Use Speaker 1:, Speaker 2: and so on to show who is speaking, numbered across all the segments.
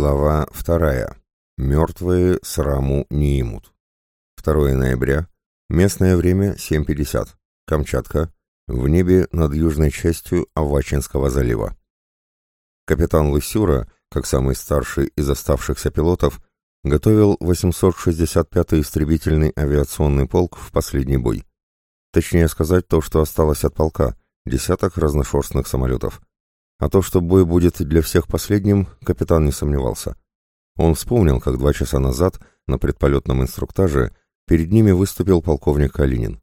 Speaker 1: Глава вторая. Мертвые сраму не имут. 2 ноября. Местное время 7.50. Камчатка. В небе над южной частью Авачинского залива. Капитан Лысюра, как самый старший из оставшихся пилотов, готовил 865-й истребительный авиационный полк в последний бой. Точнее сказать, то, что осталось от полка, десяток разношерстных самолетов. А то, что бой будет для всех последним, капитан не сомневался. Он вспомнил, как два часа назад на предполетном инструктаже перед ними выступил полковник Калинин.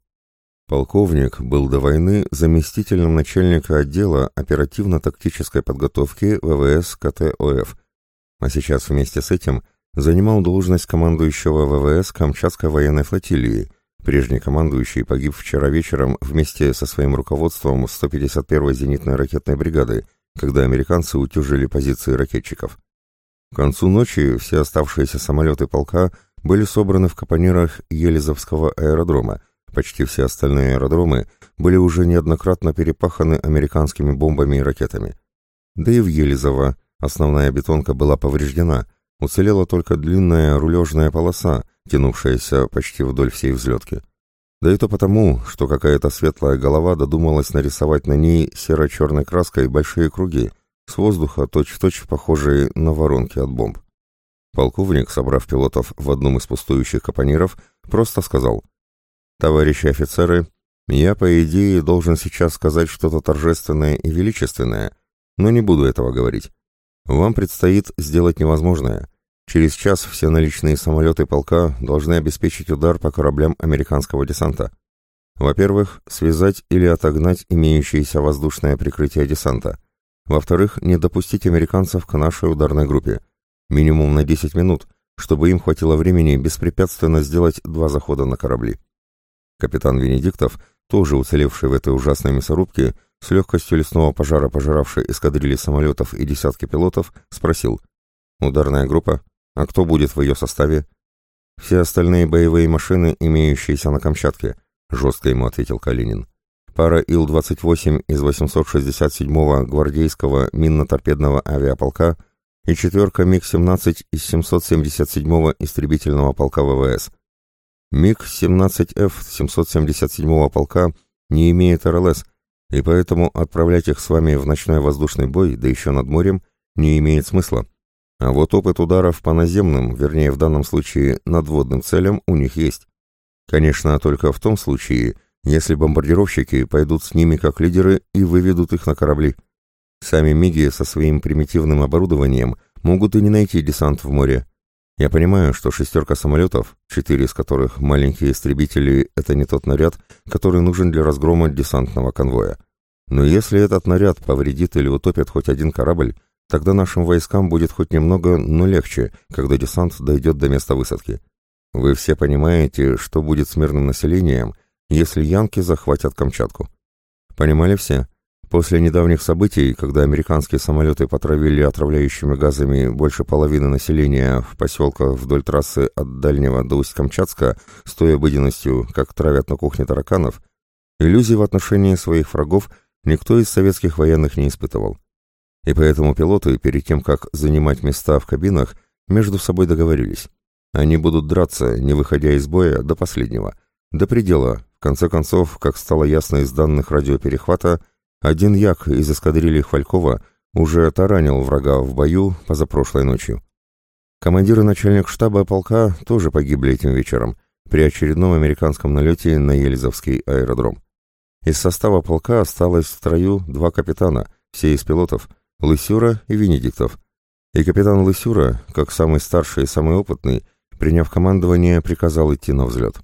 Speaker 1: Полковник был до войны заместителем начальника отдела оперативно-тактической подготовки ВВС КТОФ, а сейчас вместе с этим занимал должность командующего ВВС Камчатской военной флотилии, прежний командующий погиб вчера вечером вместе со своим руководством 151-й зенитной ракетной бригады, когда американцы утюжили позиции ракетчиков. К концу ночи все оставшиеся самолеты полка были собраны в капонирах Елизовского аэродрома, почти все остальные аэродромы были уже неоднократно перепаханы американскими бомбами и ракетами. Да и в Елизово основная бетонка была повреждена, уцелела только длинная рулежная полоса, тянувшаяся почти вдоль всей взлетки. Да и то потому, что какая-то светлая голова додумалась нарисовать на ней серо-черной краской большие круги, с воздуха точь-в-точь -точь похожие на воронки от бомб. Полковник, собрав пилотов в одном из пустующих капониров, просто сказал «Товарищи офицеры, я, по идее, должен сейчас сказать что-то торжественное и величественное, но не буду этого говорить. Вам предстоит сделать невозможное — Через час все наличные самолеты полка должны обеспечить удар по кораблям американского десанта. Во-первых, связать или отогнать имеющееся воздушное прикрытие десанта. Во-вторых, не допустить американцев к нашей ударной группе. Минимум на 10 минут, чтобы им хватило времени беспрепятственно сделать два захода на корабли. Капитан Венедиктов, тоже уцелевший в этой ужасной мясорубке, с легкостью лесного пожара пожиравший эскадрильи самолетов и десятки пилотов, спросил «Ударная группа? А кто будет в ее составе? Все остальные боевые машины, имеющиеся на Камчатке, жестко ему ответил Калинин. Пара Ил-28 из 867-го гвардейского минно-торпедного авиаполка и четверка МиГ-17 из 777-го истребительного полка ВВС. МиГ-17Ф 777-го полка не имеет РЛС, и поэтому отправлять их с вами в ночной воздушный бой, да еще над морем, не имеет смысла. А вот опыт ударов по наземным, вернее в данном случае надводным целям у них есть. Конечно, только в том случае, если бомбардировщики пойдут с ними как лидеры и выведут их на корабли. Сами МИГи со своим примитивным оборудованием могут и не найти десант в море. Я понимаю, что шестерка самолетов, четыре из которых маленькие истребители, это не тот наряд, который нужен для разгрома десантного конвоя. Но если этот наряд повредит или утопит хоть один корабль, Тогда нашим войскам будет хоть немного, но легче, когда десант дойдет до места высадки. Вы все понимаете, что будет с мирным населением, если янки захватят Камчатку. Понимали все? После недавних событий, когда американские самолеты потравили отравляющими газами больше половины населения в поселках вдоль трассы от Дальнего до Усть-Камчатска с той обыденностью, как травят на кухне тараканов, иллюзий в отношении своих врагов никто из советских военных не испытывал. И поэтому пилоты, перед тем, как занимать места в кабинах, между собой договорились. Они будут драться, не выходя из боя, до последнего. До предела. В конце концов, как стало ясно из данных радиоперехвата, один як из эскадрильи Хвалькова уже таранил врага в бою позапрошлой ночью. Командир и начальник штаба полка тоже погибли этим вечером при очередном американском налете на Елизовский аэродром. Из состава полка осталось в строю два капитана, все из пилотов, Лысюра и Венедиктов. И капитан Лысюра, как самый старший и самый опытный, приняв командование, приказал идти на взлет.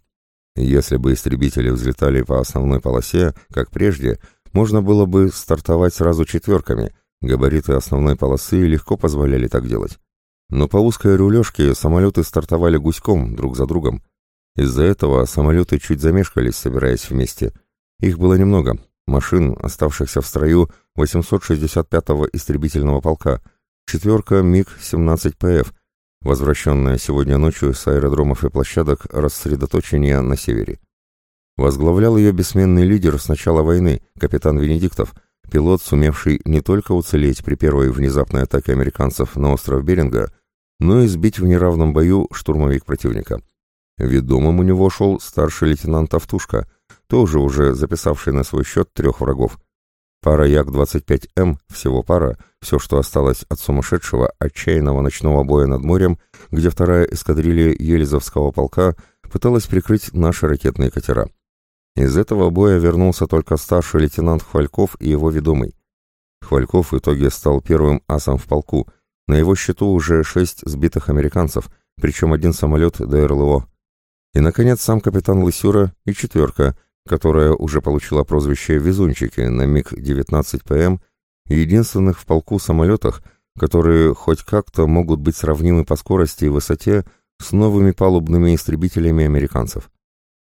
Speaker 1: Если бы истребители взлетали по основной полосе, как прежде, можно было бы стартовать сразу четверками, габариты основной полосы легко позволяли так делать. Но по узкой рулежке самолеты стартовали гуськом, друг за другом. Из-за этого самолеты чуть замешкались, собираясь вместе. Их было немного, машин, оставшихся в строю 865-го истребительного полка, четверка МиГ-17ПФ, возвращенная сегодня ночью с аэродромов и площадок рассредоточения на севере. Возглавлял ее бессменный лидер с начала войны, капитан Венедиктов, пилот, сумевший не только уцелеть при первой внезапной атаке американцев на остров Беринга, но и сбить в неравном бою штурмовик противника. Ведомым у него шел старший лейтенант Автушка, тоже уже записавший на свой счет трех врагов. Пара Як-25М, всего пара, все, что осталось от сумасшедшего, отчаянного ночного боя над морем, где вторая эскадрилья Елизовского полка пыталась прикрыть наши ракетные катера. Из этого боя вернулся только старший лейтенант Хвальков и его ведомый. Хвальков в итоге стал первым асом в полку. На его счету уже шесть сбитых американцев, причем один самолет ДРЛО. И, наконец, сам капитан Лысюра и четверка, которая уже получила прозвище «Везунчики» на МиГ-19ПМ, единственных в полку самолетах, которые хоть как-то могут быть сравнимы по скорости и высоте с новыми палубными истребителями американцев.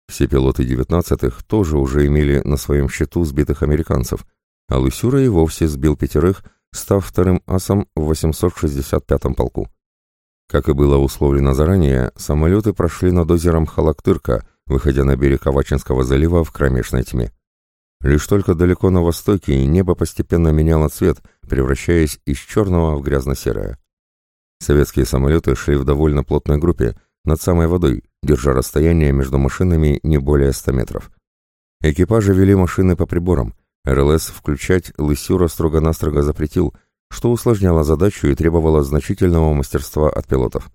Speaker 1: Все пилоты девятнадцатых тоже уже имели на своем счету сбитых американцев, а Лысюра и вовсе сбил пятерых, став вторым асом в 865-м полку. Как и было условлено заранее, самолеты прошли над озером Халактырка, выходя на берег Авачинского залива в кромешной тьме. Лишь только далеко на востоке небо постепенно меняло цвет, превращаясь из черного в грязно-серое. Советские самолеты шли в довольно плотной группе, над самой водой, держа расстояние между машинами не более 100 метров. Экипажи вели машины по приборам. РЛС включать Лысюра строго-настрого запретил, что усложняло задачу и требовало значительного мастерства от пилотов.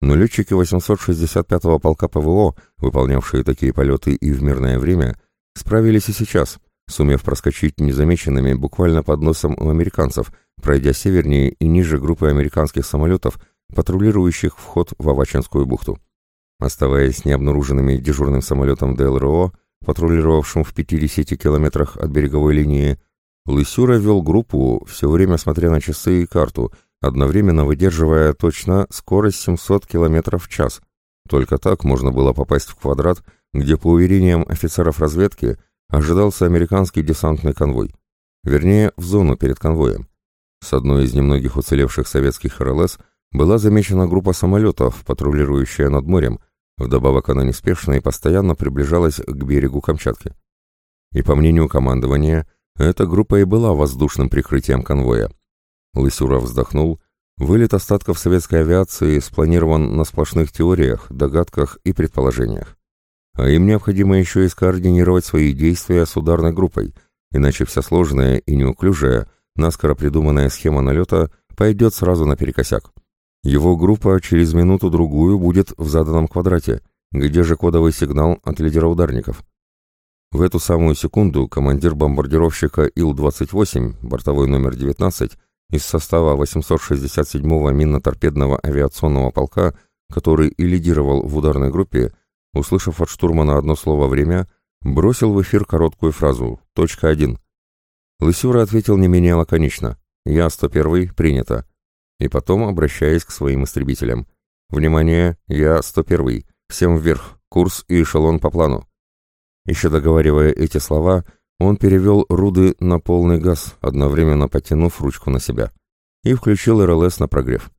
Speaker 1: Но летчики 865-го полка ПВО, выполнявшие такие полеты и в мирное время, справились и сейчас, сумев проскочить незамеченными буквально под носом у американцев, пройдя севернее и ниже группы американских самолетов, патрулирующих вход в Авачинскую бухту. Оставаясь необнаруженными дежурным самолетом ДЛРО, патрулировавшим в 50 километрах от береговой линии, Лысюра вел группу, все время смотря на часы и карту, одновременно выдерживая точно скорость 700 километров в час. Только так можно было попасть в квадрат, где, по уверениям офицеров разведки, ожидался американский десантный конвой. Вернее, в зону перед конвоем. С одной из немногих уцелевших советских РЛС – была замечена группа самолетов, патрулирующая над морем, вдобавок она неспешно и постоянно приближалась к берегу Камчатки. И по мнению командования, эта группа и была воздушным прикрытием конвоя. Лысюров вздохнул, вылет остатков советской авиации спланирован на сплошных теориях, догадках и предположениях. А им необходимо еще и скоординировать свои действия с ударной группой, иначе вся сложная и неуклюжая, наскоро придуманная схема налета пойдет сразу наперекосяк. Его группа через минуту-другую будет в заданном квадрате, где же кодовый сигнал от лидера ударников. В эту самую секунду командир бомбардировщика Ил-28, бортовой номер 19, из состава 867-го минно-торпедного авиационного полка, который и лидировал в ударной группе, услышав от штурмана одно слово «время», бросил в эфир короткую фразу «Точка 1». Лысюра ответил не менее лаконично «Я 101-й, принято» и потом обращаясь к своим истребителям. «Внимание, я 101-й, всем вверх, курс и эшелон по плану». Еще договаривая эти слова, он перевел руды на полный газ, одновременно потянув ручку на себя, и включил РЛС на прогрев.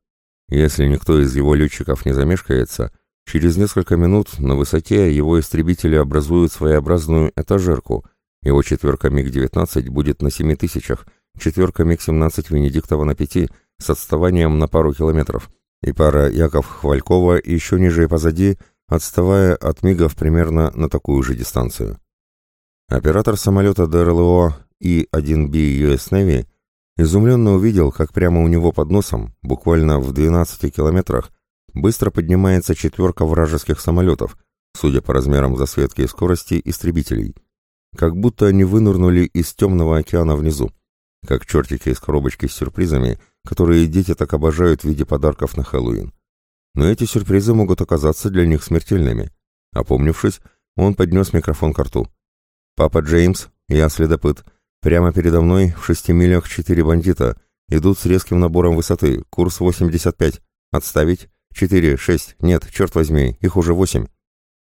Speaker 1: Если никто из его летчиков не замешкается, через несколько минут на высоте его истребители образуют своеобразную этажерку, его четверка МиГ-19 будет на 7 тысячах, четверка МиГ-17 Венедиктова на 5, с отставанием на пару километров, и пара Яков Хвалькова еще ниже и позади, отставая от мигов примерно на такую же дистанцию. Оператор самолета ДРЛО И-1B US Navy изумленно увидел, как прямо у него под носом, буквально в 12 километрах, быстро поднимается четверка вражеских самолетов, судя по размерам засветки и скорости истребителей. Как будто они вынырнули из темного океана внизу, как чертики из коробочки с сюрпризами – которые дети так обожают в виде подарков на Хэллоуин. Но эти сюрпризы могут оказаться для них смертельными. Опомнившись, он поднес микрофон к рту. «Папа Джеймс, я следопыт. Прямо передо мной в шести милях четыре бандита. Идут с резким набором высоты. Курс 85. Отставить? Четыре, шесть. Нет, черт возьми, их уже восемь».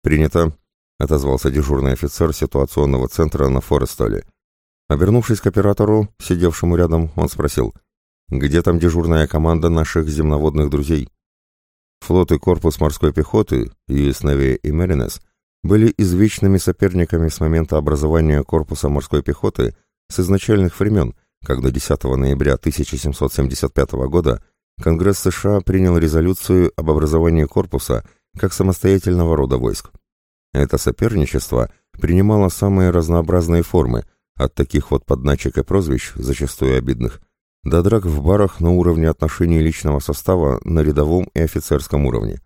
Speaker 1: «Принято», — отозвался дежурный офицер ситуационного центра на Форестоле. Обернувшись к оператору, сидевшему рядом, он спросил — где там дежурная команда наших земноводных друзей? Флот и корпус морской пехоты, Navy и Marines, были извечными соперниками с момента образования корпуса морской пехоты с изначальных времен, когда 10 ноября 1775 года Конгресс США принял резолюцию об образовании корпуса как самостоятельного рода войск. Это соперничество принимало самые разнообразные формы, от таких вот подначек и прозвищ, зачастую обидных, до драк в барах на уровне отношений личного состава на рядовом и офицерском уровне,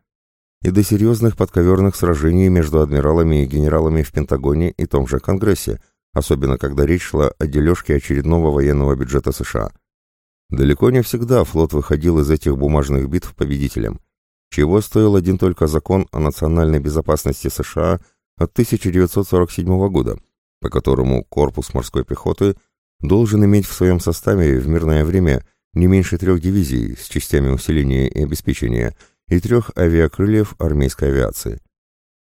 Speaker 1: и до серьезных подковерных сражений между адмиралами и генералами в Пентагоне и том же Конгрессе, особенно когда речь шла о дележке очередного военного бюджета США. Далеко не всегда флот выходил из этих бумажных битв победителем, чего стоил один только закон о национальной безопасности США от 1947 года, по которому корпус морской пехоты должен иметь в своем составе в мирное время не меньше трех дивизий с частями усиления и обеспечения и трех авиакрыльев армейской авиации.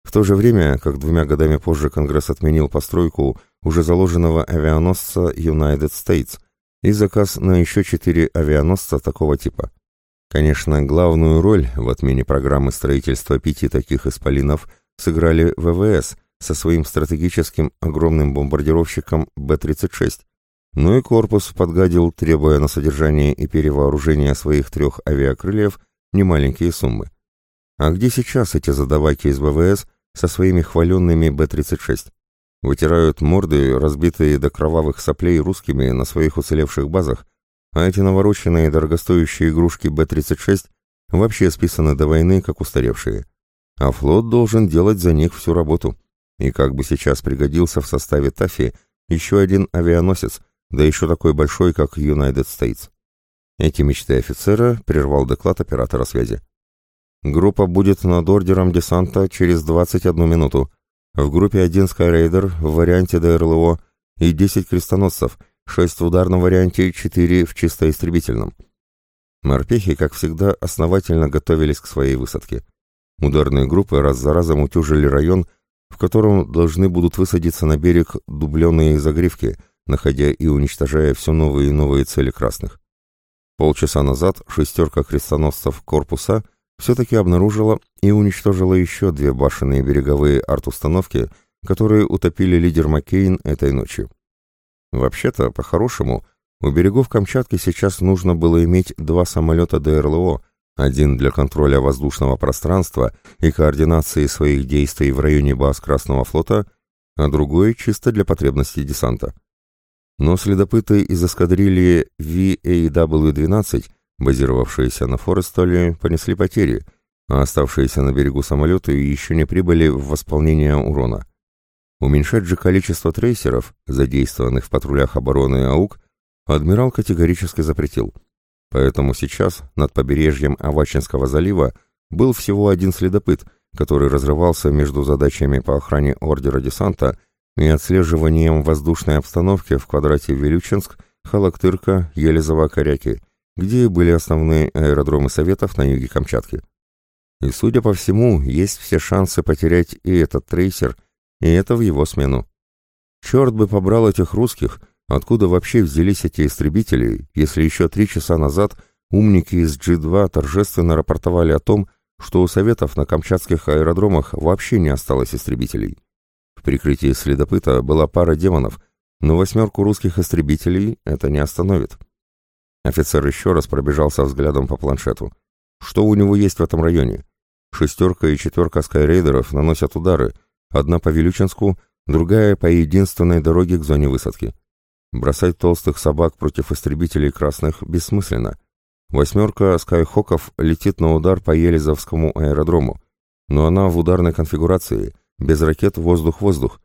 Speaker 1: В то же время, как двумя годами позже Конгресс отменил постройку уже заложенного авианосца United States и заказ на еще четыре авианосца такого типа. Конечно, главную роль в отмене программы строительства пяти таких исполинов сыграли ВВС со своим стратегическим огромным бомбардировщиком Б-36, ну и корпус подгадил, требуя на содержание и перевооружение своих трех авиакрыльев немаленькие суммы. А где сейчас эти задаваки из ВВС со своими хваленными Б-36? Вытирают морды, разбитые до кровавых соплей русскими на своих уцелевших базах, а эти навороченные дорогостоящие игрушки Б-36 вообще списаны до войны, как устаревшие. А флот должен делать за них всю работу. И как бы сейчас пригодился в составе Тафи еще один авианосец, да еще такой большой, как United States. Эти мечты офицера прервал доклад оператора связи. Группа будет над ордером десанта через 21 минуту. В группе 1 Skyraider в варианте ДРЛО и 10 крестоносцев, 6 в ударном варианте, 4 в чисто истребительном. Морпехи, как всегда, основательно готовились к своей высадке. Ударные группы раз за разом утюжили район, в котором должны будут высадиться на берег дубленные загривки, находя и уничтожая все новые и новые цели красных. Полчаса назад шестерка крестоносцев корпуса все-таки обнаружила и уничтожила еще две башенные береговые арт-установки, которые утопили лидер Маккейн этой ночью. Вообще-то, по-хорошему, у берегов Камчатки сейчас нужно было иметь два самолета ДРЛО, один для контроля воздушного пространства и координации своих действий в районе баз Красного флота, а другой чисто для потребностей десанта. Но следопыты из эскадрильи VAW-12, базировавшиеся на Форестоле, понесли потери, а оставшиеся на берегу самолеты еще не прибыли в восполнение урона. Уменьшать же количество трейсеров, задействованных в патрулях обороны АУК, адмирал категорически запретил. Поэтому сейчас над побережьем Авачинского залива был всего один следопыт, который разрывался между задачами по охране ордера десанта и отслеживанием воздушной обстановки в квадрате Вилючинск, Халактырка, Елизово-Коряки, где были основные аэродромы Советов на юге Камчатки. И, судя по всему, есть все шансы потерять и этот трейсер, и это в его смену. Черт бы побрал этих русских, откуда вообще взялись эти истребители, если еще три часа назад умники из G2 торжественно рапортовали о том, что у Советов на камчатских аэродромах вообще не осталось истребителей. В прикрытии следопыта была пара демонов, но восьмерку русских истребителей это не остановит. Офицер еще раз пробежался взглядом по планшету. Что у него есть в этом районе? Шестерка и четверка скайрейдеров наносят удары, одна по Вилючинску, другая по единственной дороге к зоне высадки. Бросать толстых собак против истребителей красных бессмысленно. Восьмерка скайхоков летит на удар по Елизовскому аэродрому, но она в ударной конфигурации, без ракет воздух-воздух.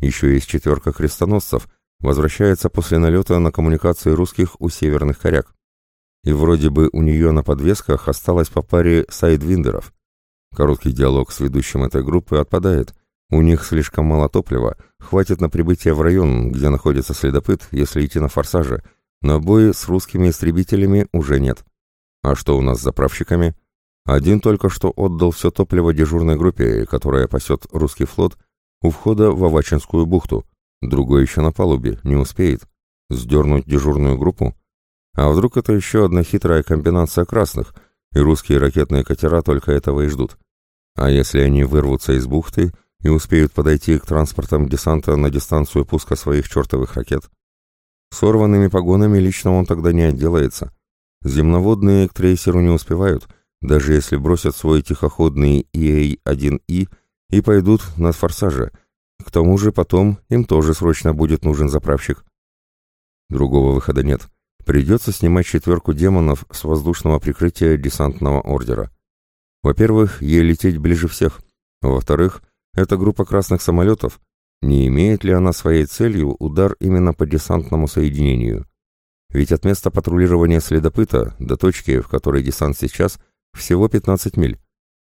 Speaker 1: Еще есть четверка крестоносцев, возвращается после налета на коммуникации русских у северных коряк. И вроде бы у нее на подвесках осталось по паре сайдвиндеров. Короткий диалог с ведущим этой группы отпадает. У них слишком мало топлива, хватит на прибытие в район, где находится следопыт, если идти на форсаже, но бои с русскими истребителями уже нет. А что у нас с заправщиками? Один только что отдал все топливо дежурной группе, которая пасет русский флот у входа в Авачинскую бухту. Другой еще на палубе, не успеет. Сдернуть дежурную группу? А вдруг это еще одна хитрая комбинация красных, и русские ракетные катера только этого и ждут? А если они вырвутся из бухты и успеют подойти к транспортам десанта на дистанцию пуска своих чертовых ракет? Сорванными погонами лично он тогда не отделается. Земноводные к трейсеру не успевают, даже если бросят свой тихоходный EA-1И и пойдут на форсаже. К тому же потом им тоже срочно будет нужен заправщик. Другого выхода нет. Придется снимать четверку демонов с воздушного прикрытия десантного ордера. Во-первых, ей лететь ближе всех. Во-вторых, это группа красных самолетов. Не имеет ли она своей целью удар именно по десантному соединению? Ведь от места патрулирования следопыта до точки, в которой десант сейчас, всего 15 миль.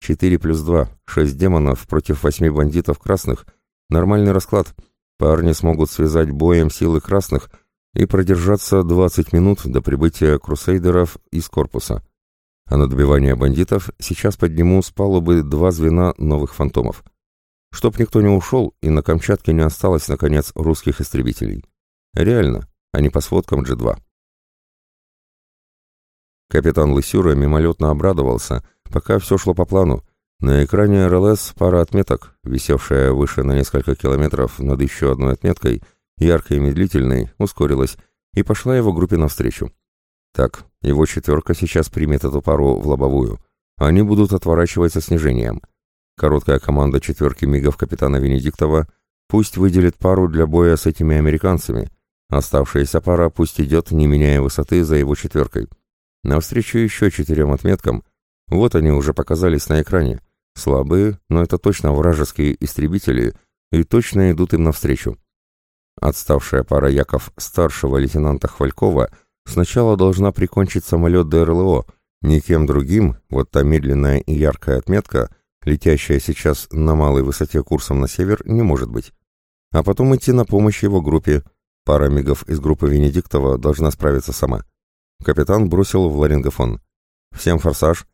Speaker 1: 4 плюс 2, 6 демонов против 8 бандитов красных. Нормальный расклад. Парни смогут связать боем силы красных и продержаться 20 минут до прибытия крусейдеров из корпуса. А на добивание бандитов сейчас подниму с палубы два звена новых фантомов. Чтоб никто не ушел и на Камчатке не осталось, наконец, русских истребителей. Реально, а не по сводкам G2. Капитан Лысюра мимолетно обрадовался, пока все шло по плану. На экране РЛС пара отметок, висевшая выше на несколько километров над еще одной отметкой, яркой и медлительной, ускорилась и пошла его группе навстречу. Так, его четверка сейчас примет эту пару в лобовую. Они будут отворачивать со снижением. Короткая команда четверки мигов капитана Венедиктова пусть выделит пару для боя с этими американцами. Оставшаяся пара пусть идет, не меняя высоты, за его четверкой. Навстречу еще четырем отметкам. Вот они уже показались на экране. Слабые, но это точно вражеские истребители, и точно идут им навстречу. Отставшая пара Яков старшего лейтенанта Хвалькова сначала должна прикончить самолет ДРЛО, никем другим, вот та медленная и яркая отметка, летящая сейчас на малой высоте курсом на север, не может быть. А потом идти на помощь его группе. Пара мигов из группы Венедиктова должна справиться сама. Капитан бросил в ларингофон. «Всем форсаж.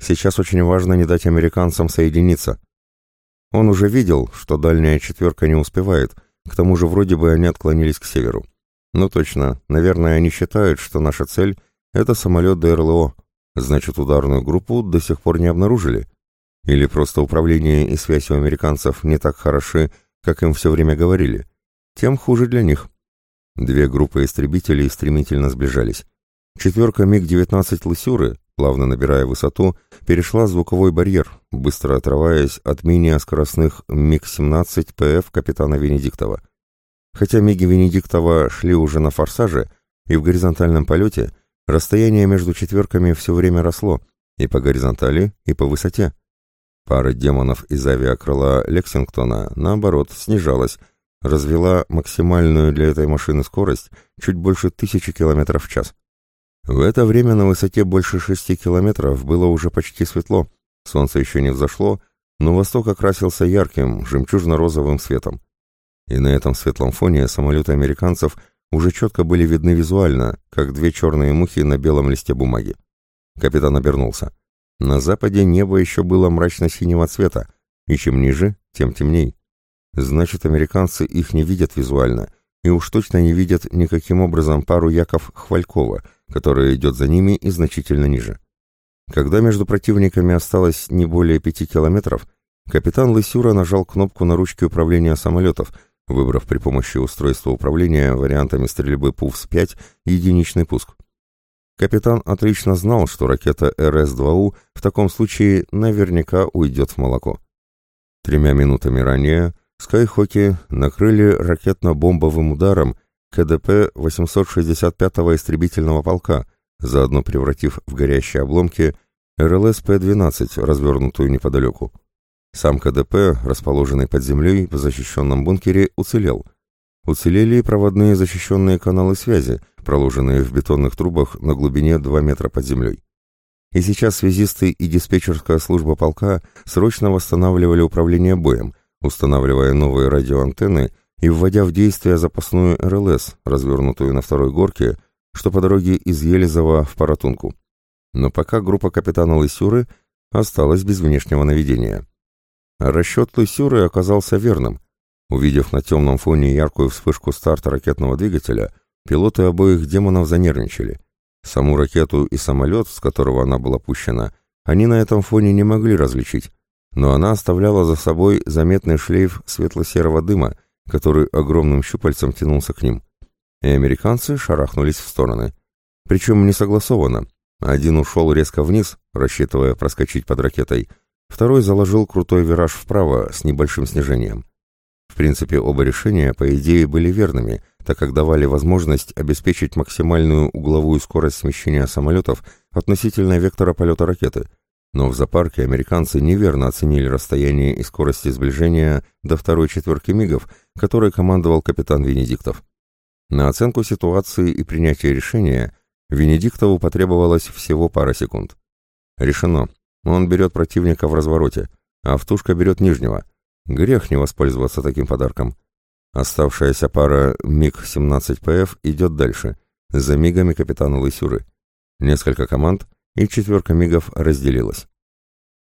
Speaker 1: Сейчас очень важно не дать американцам соединиться». Он уже видел, что дальняя четверка не успевает, к тому же вроде бы они отклонились к северу. Ну точно, наверное, они считают, что наша цель — это самолет ДРЛО. Значит, ударную группу до сих пор не обнаружили. Или просто управление и связь у американцев не так хороши, как им все время говорили. Тем хуже для них. Две группы истребителей стремительно сближались. Четверка МиГ-19 «Лысюры», плавно набирая высоту, перешла звуковой барьер, быстро отрываясь от менее скоростных МиГ-17 ПФ капитана Венедиктова. Хотя МиГи Венедиктова шли уже на форсаже и в горизонтальном полете, расстояние между четверками все время росло, и по горизонтали, и по высоте. Пара демонов из авиакрыла Лексингтона, наоборот, снижалась, развела максимальную для этой машины скорость чуть больше тысячи километров в час. В это время на высоте больше шести километров было уже почти светло, солнце еще не взошло, но восток окрасился ярким, жемчужно-розовым светом. И на этом светлом фоне самолеты американцев уже четко были видны визуально, как две черные мухи на белом листе бумаги. Капитан обернулся. На западе небо еще было мрачно-синего цвета, и чем ниже, тем темней. Значит, американцы их не видят визуально, и уж точно не видят никаким образом пару Яков Хвалькова — которая идет за ними и значительно ниже. Когда между противниками осталось не более пяти километров, капитан Лысюра нажал кнопку на ручке управления самолетов, выбрав при помощи устройства управления вариантами стрельбы ПУВС-5 единичный пуск. Капитан отлично знал, что ракета РС-2У в таком случае наверняка уйдет в молоко. Тремя минутами ранее Скайхоки накрыли ракетно-бомбовым ударом КДП 865-го истребительного полка, заодно превратив в горящие обломки РЛС П-12, развернутую неподалеку. Сам КДП, расположенный под землей в защищенном бункере, уцелел. Уцелели и проводные защищенные каналы связи, проложенные в бетонных трубах на глубине 2 метра под землей. И сейчас связисты и диспетчерская служба полка срочно восстанавливали управление боем, устанавливая новые радиоантенны и вводя в действие запасную РЛС, развернутую на второй горке, что по дороге из Елизова в Паратунку. Но пока группа капитана Лысюры осталась без внешнего наведения. расчет Лысюры оказался верным. Увидев на темном фоне яркую вспышку старта ракетного двигателя, пилоты обоих демонов занервничали. Саму ракету и самолет, с которого она была пущена, они на этом фоне не могли различить, но она оставляла за собой заметный шлейф светло-серого дыма, который огромным щупальцем тянулся к ним. И американцы шарахнулись в стороны. Причем не согласованно, Один ушел резко вниз, рассчитывая проскочить под ракетой, второй заложил крутой вираж вправо с небольшим снижением. В принципе, оба решения, по идее, были верными, так как давали возможность обеспечить максимальную угловую скорость смещения самолетов относительно вектора полета ракеты. Но в зоопарке американцы неверно оценили расстояние и скорости сближения до второй четверки мигов, которой командовал капитан Венедиктов. На оценку ситуации и принятие решения Венедиктову потребовалось всего пара секунд. Решено. Он берет противника в развороте, а Втушка берет нижнего. Грех не воспользоваться таким подарком. Оставшаяся пара МиГ-17ПФ идет дальше, за мигами капитана Лысюры. Несколько команд, и четверка мигов разделилась.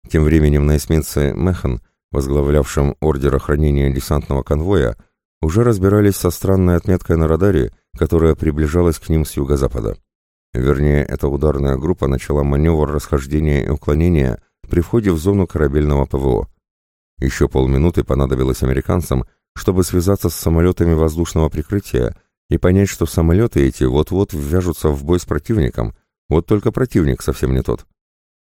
Speaker 1: Тем временем на эсминце «Механ», возглавлявшем ордер охранения десантного конвоя, уже разбирались со странной отметкой на радаре, которая приближалась к ним с юго-запада. Вернее, эта ударная группа начала маневр расхождения и уклонения при входе в зону корабельного ПВО. Еще полминуты понадобилось американцам, чтобы связаться с самолетами воздушного прикрытия и понять, что самолеты эти вот-вот ввяжутся в бой с противником, вот только противник совсем не тот.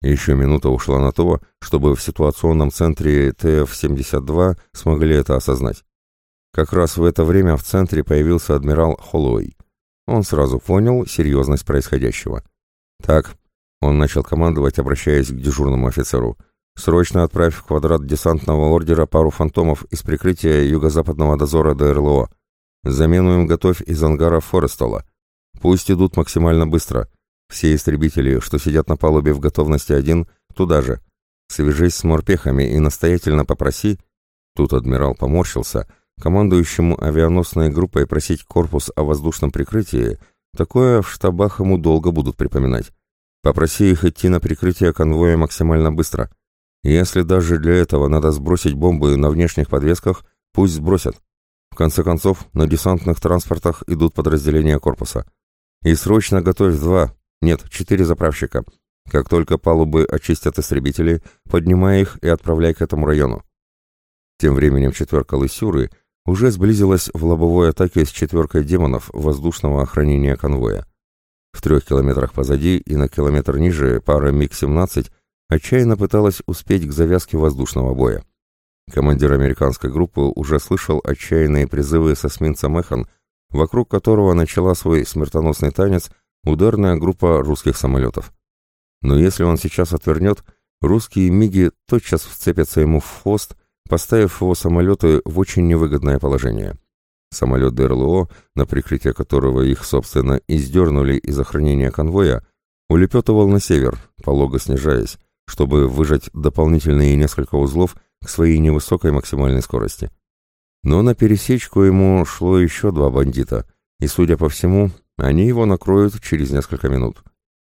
Speaker 1: Еще минута ушла на то, чтобы в ситуационном центре ТФ-72 смогли это осознать. Как раз в это время в центре появился адмирал Холлоуэй. Он сразу понял серьезность происходящего. «Так», — он начал командовать, обращаясь к дежурному офицеру, «срочно отправь в квадрат десантного ордера пару фантомов из прикрытия юго-западного дозора ДРЛО. Замену им готовь из ангара Форестола. Пусть идут максимально быстро. Все истребители, что сидят на палубе в готовности один, туда же. Свяжись с морпехами и настоятельно попроси...» Тут адмирал поморщился — Командующему авианосной группой просить корпус о воздушном прикрытии, такое в штабах ему долго будут припоминать. Попроси их идти на прикрытие конвоя максимально быстро. Если даже для этого надо сбросить бомбы на внешних подвесках, пусть сбросят. В конце концов, на десантных транспортах идут подразделения корпуса. И срочно готовь два, нет, четыре заправщика. Как только палубы очистят истребители, поднимай их и отправляй к этому району. Тем временем четверка Лысюры — уже сблизилась в лобовой атаке с четверкой демонов воздушного охранения конвоя. В трех километрах позади и на километр ниже пара МиГ-17 отчаянно пыталась успеть к завязке воздушного боя. Командир американской группы уже слышал отчаянные призывы с эсминца Механ, вокруг которого начала свой смертоносный танец ударная группа русских самолетов. Но если он сейчас отвернет, русские МиГи тотчас вцепятся ему в хвост поставив его самолеты в очень невыгодное положение. Самолет ДРЛО, на прикрытие которого их, собственно, издернули из охранения конвоя, улепетывал на север, полого снижаясь, чтобы выжать дополнительные несколько узлов к своей невысокой максимальной скорости. Но на пересечку ему шло еще два бандита, и, судя по всему, они его накроют через несколько минут.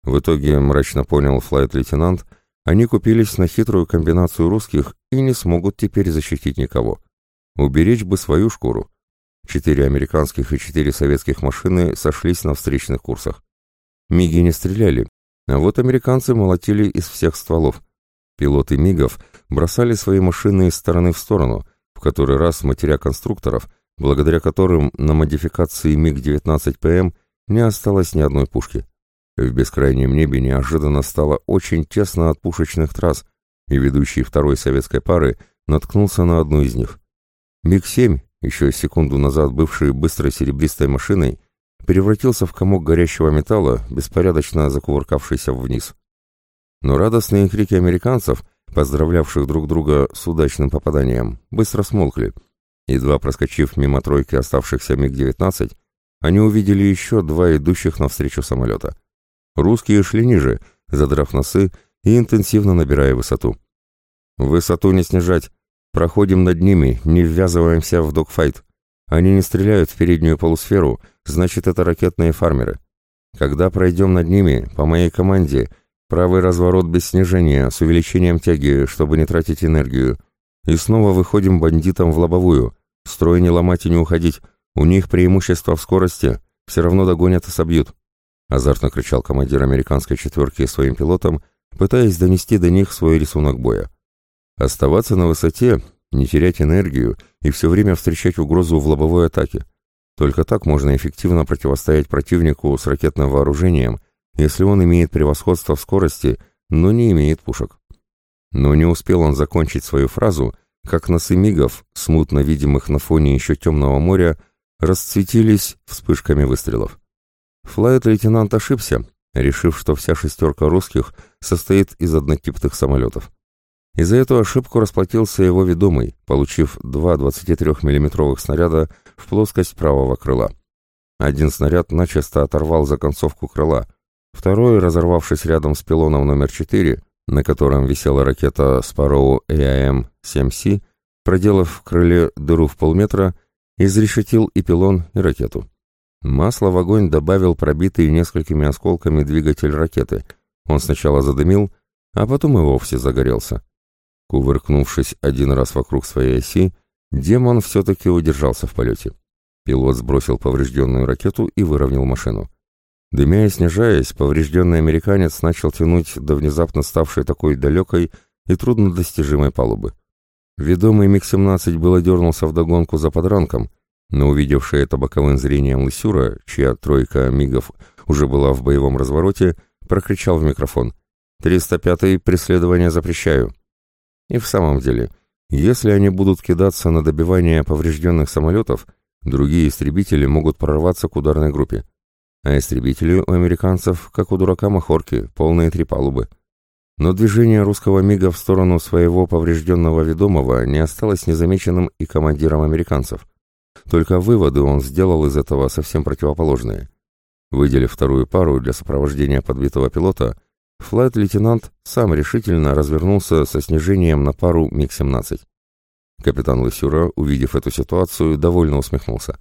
Speaker 1: В итоге, мрачно понял флайт-лейтенант, они купились на хитрую комбинацию русских и не смогут теперь защитить никого. Уберечь бы свою шкуру. Четыре американских и четыре советских машины сошлись на встречных курсах. Миги не стреляли, а вот американцы молотили из всех стволов. Пилоты МиГов бросали свои машины из стороны в сторону, в который раз матеря конструкторов, благодаря которым на модификации МиГ-19ПМ не осталось ни одной пушки. В бескрайнем небе неожиданно стало очень тесно от пушечных трасс, и ведущий второй советской пары наткнулся на одну из них. МиГ-7, еще секунду назад бывший быстрой серебристой машиной, превратился в комок горящего металла, беспорядочно закувыркавшийся вниз. Но радостные крики американцев, поздравлявших друг друга с удачным попаданием, быстро смолкли. Едва проскочив мимо тройки оставшихся МиГ-19, они увидели еще два идущих навстречу самолета. Русские шли ниже, задрав носы и интенсивно набирая высоту. «Высоту не снижать. Проходим над ними, не ввязываемся в догфайт. Они не стреляют в переднюю полусферу, значит, это ракетные фармеры. Когда пройдем над ними, по моей команде, правый разворот без снижения, с увеличением тяги, чтобы не тратить энергию. И снова выходим бандитам в лобовую. Строй не ломать и не уходить. У них преимущество в скорости. Все равно догонят и собьют азартно кричал командир американской четверки своим пилотам, пытаясь донести до них свой рисунок боя. Оставаться на высоте, не терять энергию и все время встречать угрозу в лобовой атаке. Только так можно эффективно противостоять противнику с ракетным вооружением, если он имеет превосходство в скорости, но не имеет пушек. Но не успел он закончить свою фразу, как носы мигов, смутно видимых на фоне еще темного моря, расцветились вспышками выстрелов. Флайт-лейтенант ошибся, решив, что вся шестерка русских состоит из однотипных самолетов. И за эту ошибку расплатился его ведомый, получив два 23 миллиметровых снаряда в плоскость правого крыла. Один снаряд начисто оторвал за концовку крыла, второй, разорвавшись рядом с пилоном номер 4, на котором висела ракета Sparrow AIM-7C, проделав в крыле дыру в полметра, изрешетил и пилон, и ракету. Масло в огонь добавил пробитый несколькими осколками двигатель ракеты. Он сначала задымил, а потом и вовсе загорелся. Кувыркнувшись один раз вокруг своей оси, демон все-таки удержался в полете. Пилот сбросил поврежденную ракету и выровнял машину. Дымя и снижаясь, поврежденный американец начал тянуть до внезапно ставшей такой далекой и труднодостижимой палубы. Ведомый МиГ-17 было дернулся вдогонку за подранком, но увидевший это боковым зрением Лысюра, чья тройка МиГов уже была в боевом развороте, прокричал в микрофон «305-й преследование запрещаю». И в самом деле, если они будут кидаться на добивание поврежденных самолетов, другие истребители могут прорваться к ударной группе. А истребители у американцев, как у дурака Махорки, полные три палубы. Но движение русского МиГа в сторону своего поврежденного ведомого не осталось незамеченным и командиром американцев. Только выводы он сделал из этого совсем противоположные. Выделив вторую пару для сопровождения подбитого пилота, флайт-лейтенант сам решительно развернулся со снижением на пару МиГ-17. Капитан Лысюра, увидев эту ситуацию, довольно усмехнулся.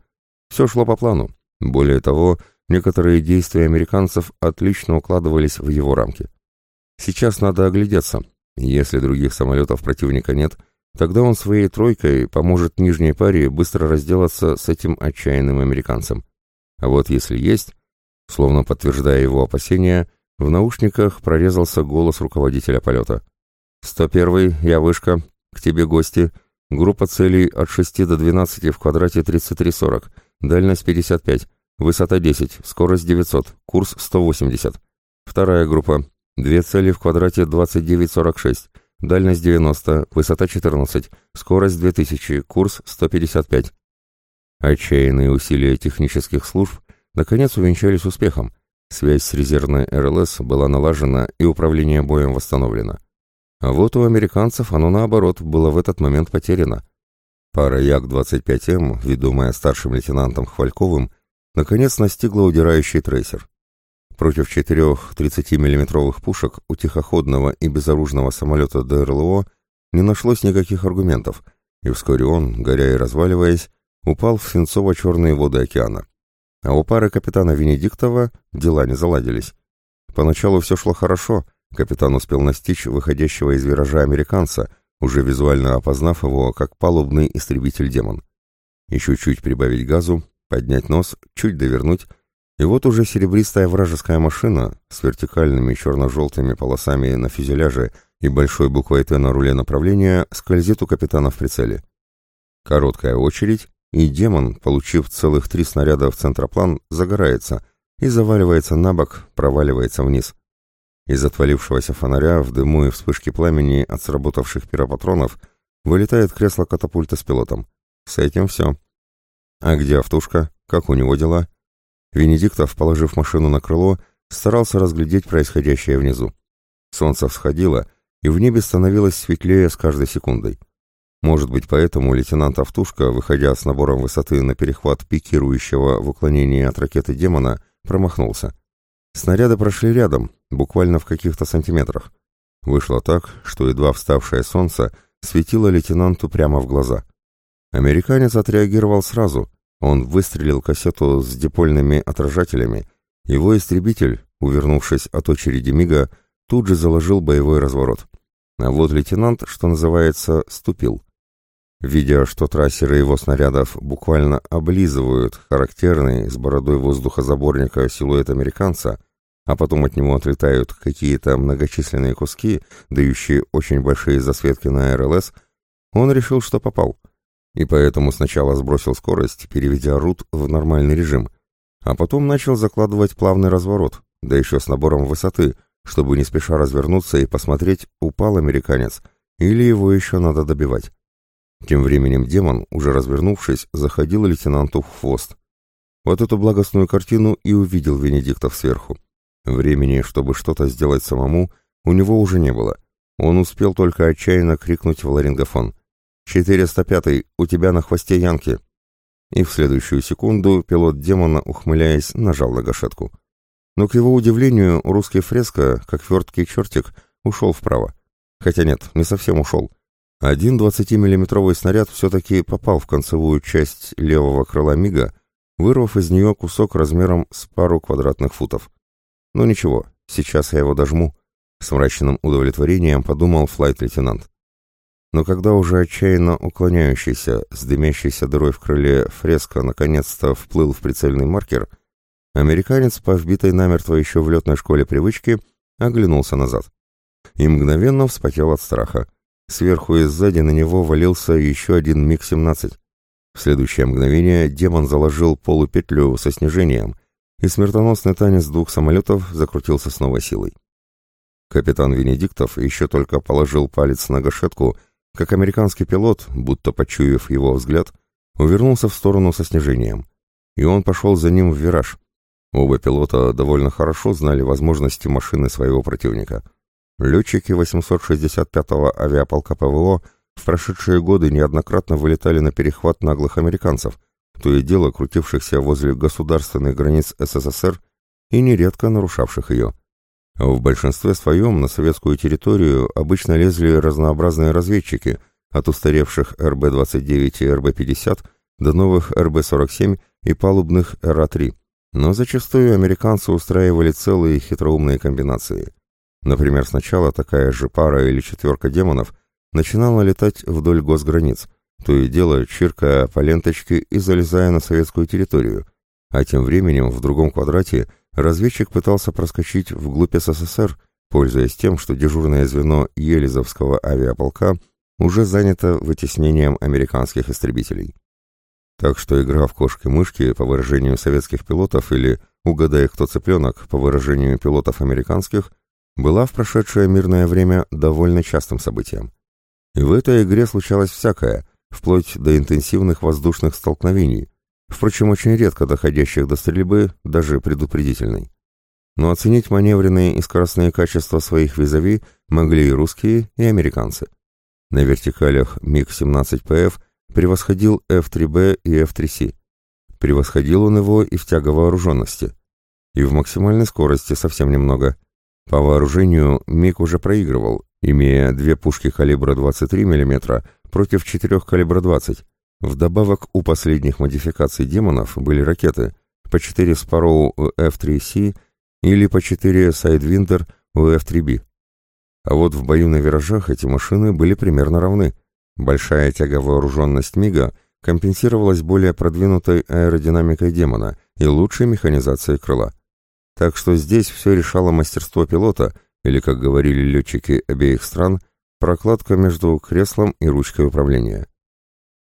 Speaker 1: Все шло по плану. Более того, некоторые действия американцев отлично укладывались в его рамки. Сейчас надо оглядеться. Если других самолетов противника нет, тогда он своей тройкой поможет нижней паре быстро разделаться с этим отчаянным американцем. А вот если есть, словно подтверждая его опасения, в наушниках прорезался голос руководителя полета. «101, я вышка. К тебе гости. Группа целей от 6 до 12 в квадрате 3340. Дальность 55. Высота 10. Скорость 900. Курс 180. Вторая группа. Две цели в квадрате 2946. Дальность 90. Высота 14. Скорость 2000. Курс 155. Отчаянные усилия технических служб наконец увенчались успехом. Связь с резервной РЛС была налажена и управление боем восстановлено. А вот у американцев оно, наоборот, было в этот момент потеряно. Пара Як-25М, ведомая старшим лейтенантом Хвальковым, наконец настигла удирающий трейсер. Против четырех 30-миллиметровых пушек у тихоходного и безоружного самолета ДРЛО не нашлось никаких аргументов, и вскоре он, горя и разваливаясь, упал в свинцово-черные воды океана. А у пары капитана Венедиктова дела не заладились. Поначалу все шло хорошо, капитан успел настичь выходящего из виража американца, уже визуально опознав его как палубный истребитель-демон. Еще чуть прибавить газу, поднять нос, чуть довернуть, и вот уже серебристая вражеская машина с вертикальными черно-желтыми полосами на фюзеляже и большой буквой «Т» на руле направления скользит у капитана в прицеле. Короткая очередь, и демон, получив целых три снаряда в центроплан, загорается и заваливается на бок, проваливается вниз. Из отвалившегося фонаря в дыму и вспышке пламени от сработавших пиропатронов вылетает кресло катапульта с пилотом. С этим все. А где Автушка? Как у него дела? Венедиктов, положив машину на крыло, старался разглядеть происходящее внизу. Солнце всходило, и в небе становилось светлее с каждой секундой. Может быть, поэтому лейтенант Автушка, выходя с набором высоты на перехват пикирующего в уклонении от ракеты демона, промахнулся. Снаряды прошли рядом, буквально в каких-то сантиметрах. Вышло так, что едва вставшее солнце светило лейтенанту прямо в глаза. Американец отреагировал сразу. Он выстрелил кассету с дипольными отражателями. Его истребитель, увернувшись от очереди мига, тут же заложил боевой разворот. А вот лейтенант, что называется, ступил. Видя, что трассеры его снарядов буквально облизывают характерный с бородой воздухозаборника силуэт американца, а потом от него отлетают какие-то многочисленные куски, дающие очень большие засветки на РЛС, он решил, что попал. И поэтому сначала сбросил скорость, переведя рут в нормальный режим, а потом начал закладывать плавный разворот, да еще с набором высоты, чтобы не спеша развернуться и посмотреть, упал американец, или его еще надо добивать. Тем временем демон, уже развернувшись, заходил лейтенанту в хвост. Вот эту благостную картину и увидел Венедиктов сверху. Времени, чтобы что-то сделать самому, у него уже не было. Он успел только отчаянно крикнуть в ларингофон. «405-й, у тебя на хвосте Янки!» И в следующую секунду пилот демона, ухмыляясь, нажал на гашетку. Но, к его удивлению, русский фреска, как верткий чертик, ушел вправо. Хотя нет, не совсем ушел. Один 20-миллиметровый снаряд все-таки попал в концевую часть левого крыла Мига, вырвав из нее кусок размером с пару квадратных футов. Ну ничего, сейчас я его дожму. С мрачным удовлетворением подумал флайт-лейтенант. Но когда уже отчаянно уклоняющийся, с дымящейся дырой в крыле фреска наконец-то вплыл в прицельный маркер, американец по вбитой намертво еще в летной школе привычке оглянулся назад. И мгновенно вспотел от страха. Сверху и сзади на него валился еще один МиГ-17. В следующее мгновение демон заложил полупетлю со снижением, и смертоносный танец двух самолетов закрутился с новой силой. Капитан Венедиктов еще только положил палец на гашетку, как американский пилот, будто почуяв его взгляд, увернулся в сторону со снижением. И он пошел за ним в вираж. Оба пилота довольно хорошо знали возможности машины своего противника. Летчики 865-го авиаполка ПВО в прошедшие годы неоднократно вылетали на перехват наглых американцев, то и дело крутившихся возле государственных границ СССР и нередко нарушавших ее. В большинстве своем на советскую территорию обычно лезли разнообразные разведчики, от устаревших РБ-29 и РБ-50 до новых РБ-47 и палубных РА-3. Но зачастую американцы устраивали целые хитроумные комбинации. Например, сначала такая же пара или четверка демонов начинала летать вдоль госграниц, то и дело чиркая по ленточке и залезая на советскую территорию, а тем временем в другом квадрате – разведчик пытался проскочить вглубь СССР, пользуясь тем, что дежурное звено Елизовского авиаполка уже занято вытеснением американских истребителей. Так что игра в кошки-мышки по выражению советских пилотов или «угадай, кто цыпленок» по выражению пилотов американских была в прошедшее мирное время довольно частым событием. И в этой игре случалось всякое, вплоть до интенсивных воздушных столкновений, впрочем, очень редко доходящих до стрельбы, даже предупредительной. Но оценить маневренные и скоростные качества своих визави могли и русские, и американцы. На вертикалях МиГ-17ПФ превосходил F-3B и F-3C. Превосходил он его и в тяговооруженности. И в максимальной скорости совсем немного. По вооружению МиГ уже проигрывал, имея две пушки калибра 23 мм против четырех калибра 20 Вдобавок у последних модификаций демонов были ракеты по 4 Sparrow F-3C или по 4 Sidewinder у F-3B. А вот в бою на виражах эти машины были примерно равны. Большая тяговооруженность МиГа компенсировалась более продвинутой аэродинамикой демона и лучшей механизацией крыла. Так что здесь все решало мастерство пилота, или, как говорили летчики обеих стран, прокладка между креслом и ручкой управления.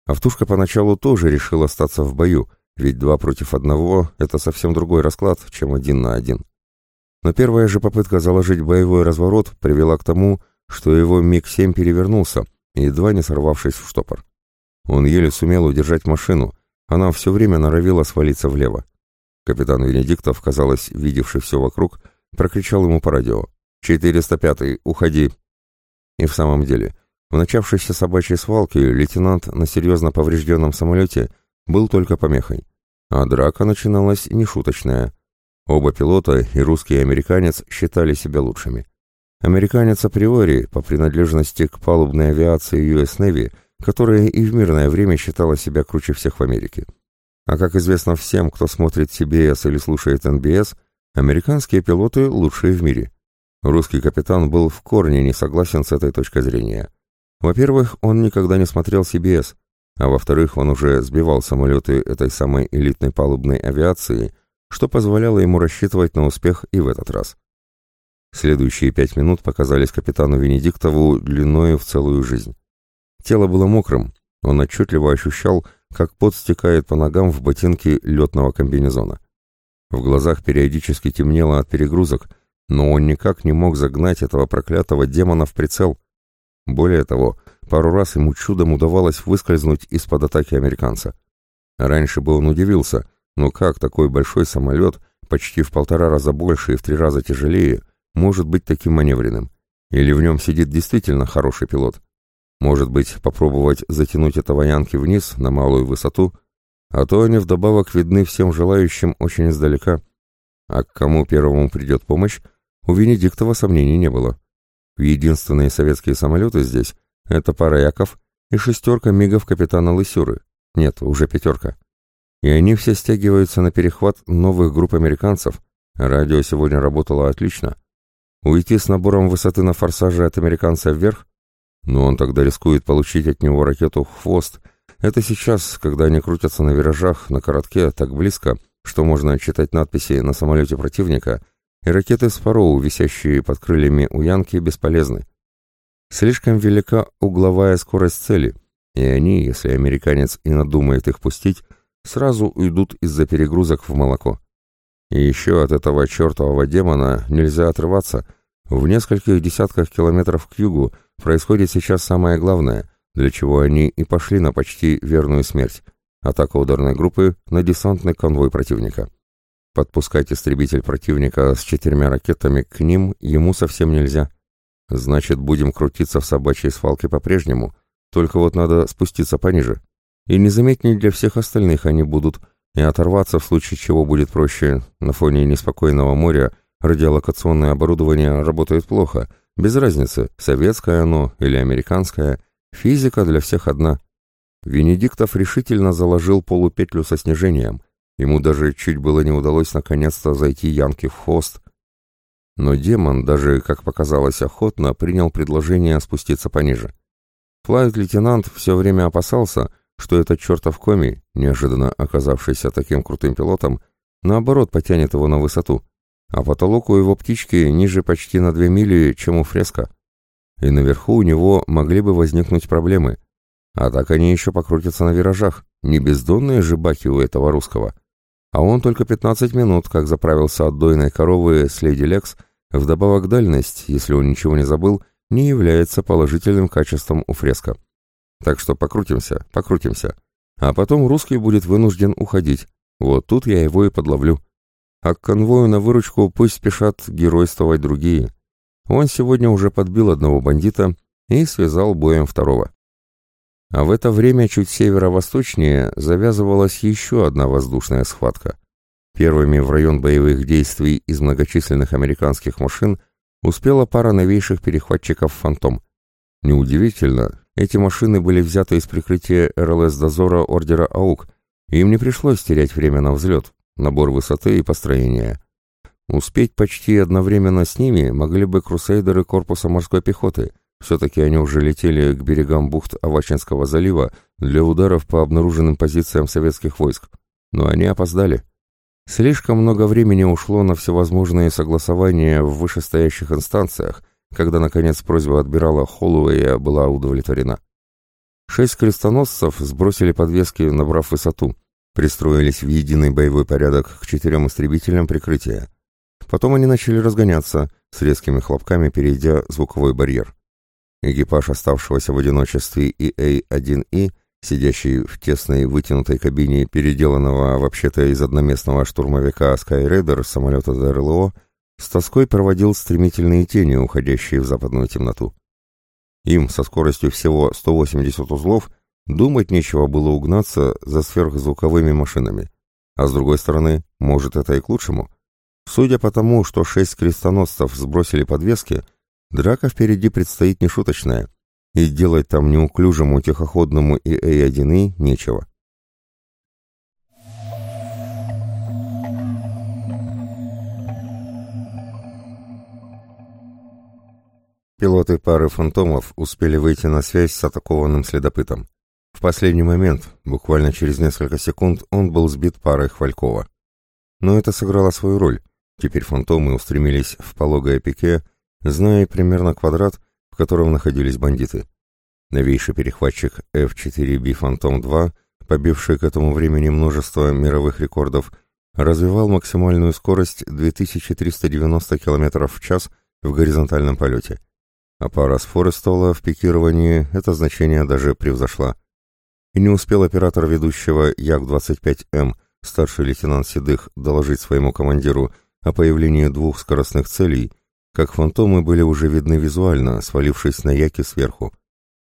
Speaker 1: Автушка поначалу тоже решил остаться в бою, ведь два против одного — это совсем другой расклад, чем один на один. Но первая же попытка заложить боевой разворот привела к тому, что его МиГ-7 перевернулся, едва не сорвавшись в штопор. Он еле сумел удержать машину, она все время норовила свалиться влево. Капитан Венедиктов, казалось, видевший все вокруг, прокричал ему по радио «405-й, уходи!» И в самом деле, в начавшейся собачьей свалке лейтенант на серьезно поврежденном самолете был только помехой. А драка начиналась нешуточная. Оба пилота, и русский и американец, считали себя лучшими. Американец априори, по принадлежности к палубной авиации US Navy, которая и в мирное время считала себя круче всех в Америке. А как известно всем, кто смотрит CBS или слушает NBS, американские пилоты лучшие в мире. Русский капитан был в корне не согласен с этой точкой зрения. Во-первых, он никогда не смотрел CBS, а во-вторых, он уже сбивал самолеты этой самой элитной палубной авиации, что позволяло ему рассчитывать на успех и в этот раз. Следующие пять минут показались капитану Венедиктову длиною в целую жизнь. Тело было мокрым, он отчетливо ощущал, как пот стекает по ногам в ботинки летного комбинезона. В глазах периодически темнело от перегрузок, но он никак не мог загнать этого проклятого демона в прицел. Более того, пару раз ему чудом удавалось выскользнуть из-под атаки американца. Раньше бы он удивился, но как такой большой самолет, почти в полтора раза больше и в три раза тяжелее, может быть таким маневренным? Или в нем сидит действительно хороший пилот? Может быть, попробовать затянуть этого Янки вниз, на малую высоту, а то они вдобавок видны всем желающим очень издалека. А к кому первому придет помощь, у Венедиктова сомнений не было. Единственные советские самолеты здесь — это пара Яков и шестерка мигов капитана Лысюры. Нет, уже пятерка. И они все стягиваются на перехват новых групп американцев. Радио сегодня работало отлично. Уйти с набором высоты на форсаже от американца вверх? Но он тогда рискует получить от него ракету хвост. Это сейчас, когда они крутятся на виражах, на коротке, так близко, что можно читать надписи на самолете противника, и ракеты Спароу, висящие под крыльями у Янки, бесполезны. Слишком велика угловая скорость цели, и они, если американец и надумает их пустить, сразу уйдут из-за перегрузок в молоко. И еще от этого чертового демона нельзя отрываться. В нескольких десятках километров к югу происходит сейчас самое главное, для чего они и пошли на почти верную смерть. Атака ударной группы на десантный конвой противника. Подпускать истребитель противника с четырьмя ракетами к ним ему совсем нельзя. Значит, будем крутиться в собачьей свалке по-прежнему, только вот надо спуститься пониже. И незаметнее для всех остальных они будут, и оторваться в случае чего будет проще. На фоне неспокойного моря радиолокационное оборудование работает плохо, без разницы, советское оно или американское, физика для всех одна. Венедиктов решительно заложил полупетлю со снижением. Ему даже чуть было не удалось наконец-то зайти Янке в хвост. Но демон, даже, как показалось, охотно принял предложение спуститься пониже. Флайт-лейтенант все время опасался, что этот чертов коми, неожиданно оказавшийся таким крутым пилотом, наоборот потянет его на высоту, а потолок у его птички ниже почти на две мили, чем у фреска. И наверху у него могли бы возникнуть проблемы. А так они еще покрутятся на виражах, не бездонные же баки у этого русского. А он только 15 минут, как заправился от дойной коровы с Леди Лекс, вдобавок дальность, если он ничего не забыл, не является положительным качеством у фреска. Так что покрутимся, покрутимся. А потом русский будет вынужден уходить. Вот тут я его и подловлю. А к конвою на выручку пусть спешат геройствовать другие. Он сегодня уже подбил одного бандита и связал боем второго. А в это время чуть северо-восточнее завязывалась еще одна воздушная схватка. Первыми в район боевых действий из многочисленных американских машин успела пара новейших перехватчиков «Фантом». Неудивительно, эти машины были взяты из прикрытия РЛС-дозора ордера АУК, и им не пришлось терять время на взлет, набор высоты и построения. Успеть почти одновременно с ними могли бы крусейдеры корпуса морской пехоты. Все-таки они уже летели к берегам бухт Авачинского залива для ударов по обнаруженным позициям советских войск. Но они опоздали. Слишком много времени ушло на всевозможные согласования в вышестоящих инстанциях, когда, наконец, просьба адмирала Холлуэя была удовлетворена. Шесть крестоносцев сбросили подвески, набрав высоту, пристроились в единый боевой порядок к четырем истребителям прикрытия. Потом они начали разгоняться, с резкими хлопками перейдя звуковой барьер. Экипаж оставшегося в одиночестве ИА-1И сидящий в тесной вытянутой кабине переделанного вообще-то из одноместного штурмовика Skyraider самолета ДРЛО, с тоской проводил стремительные тени, уходящие в западную темноту. Им со скоростью всего 180 узлов думать нечего было угнаться за сверхзвуковыми машинами. А с другой стороны, может это и к лучшему. Судя по тому, что шесть крестоносцев сбросили подвески, драка впереди предстоит нешуточная — и делать там неуклюжему тихоходному ИА-1И нечего. Пилоты пары «Фантомов» успели выйти на связь с атакованным следопытом. В последний момент, буквально через несколько секунд, он был сбит парой Хвалькова. Но это сыграло свою роль. Теперь «Фантомы» устремились в пологое пике, зная примерно квадрат, котором находились бандиты. Новейший перехватчик F-4B Phantom 2, побивший к этому времени множество мировых рекордов, развивал максимальную скорость 2390 км в час в горизонтальном полете. А пара с Форестола в пикировании это значение даже превзошла. И не успел оператор ведущего Як-25М, старший лейтенант Седых, доложить своему командиру о появлении двух скоростных целей, как фантомы были уже видны визуально, свалившись на Яке сверху.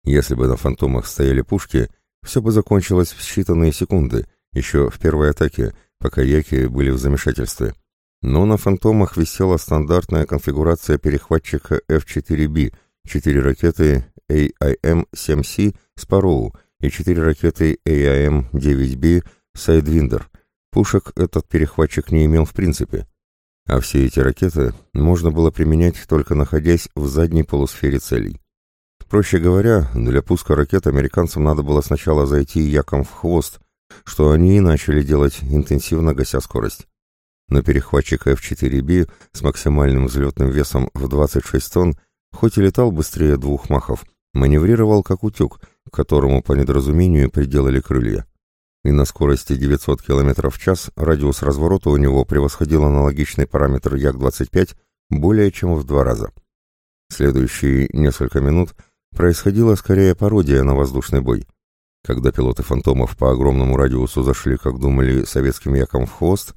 Speaker 1: Если бы на фантомах стояли пушки, все бы закончилось в считанные секунды, еще в первой атаке, пока Яки были в замешательстве. Но на фантомах висела стандартная конфигурация перехватчика F-4B, 4 ракеты AIM-7C Sparrow и 4 ракеты AIM-9B Sidewinder. Пушек этот перехватчик не имел в принципе. А все эти ракеты можно было применять только находясь в задней полусфере целей. Проще говоря, для пуска ракет американцам надо было сначала зайти яком в хвост, что они и начали делать, интенсивно гася скорость. Но перехватчик F-4B с максимальным взлетным весом в 26 тонн, хоть и летал быстрее двух махов, маневрировал как утюг, которому по недоразумению приделали крылья. И на скорости 900 км в час радиус разворота у него превосходил аналогичный параметр Як-25 более чем в два раза. Следующие несколько минут – происходила скорее пародия на воздушный бой. Когда пилоты «Фантомов» по огромному радиусу зашли, как думали, советским яком в хвост,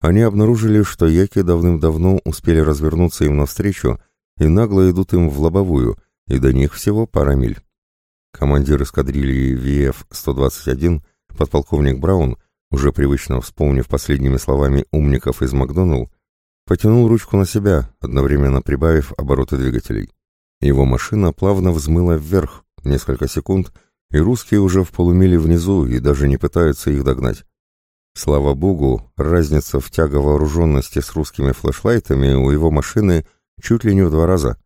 Speaker 1: они обнаружили, что яки давным-давно успели развернуться им навстречу и нагло идут им в лобовую, и до них всего пара миль. Командир эскадрильи ВФ-121, подполковник Браун, уже привычно вспомнив последними словами умников из Макдоналл, потянул ручку на себя, одновременно прибавив обороты двигателей. Его машина плавно взмыла вверх, несколько секунд, и русские уже в полумиле внизу и даже не пытаются их догнать. Слава богу, разница в тяговооруженности с русскими флешлайтами у его машины чуть ли не в два раза.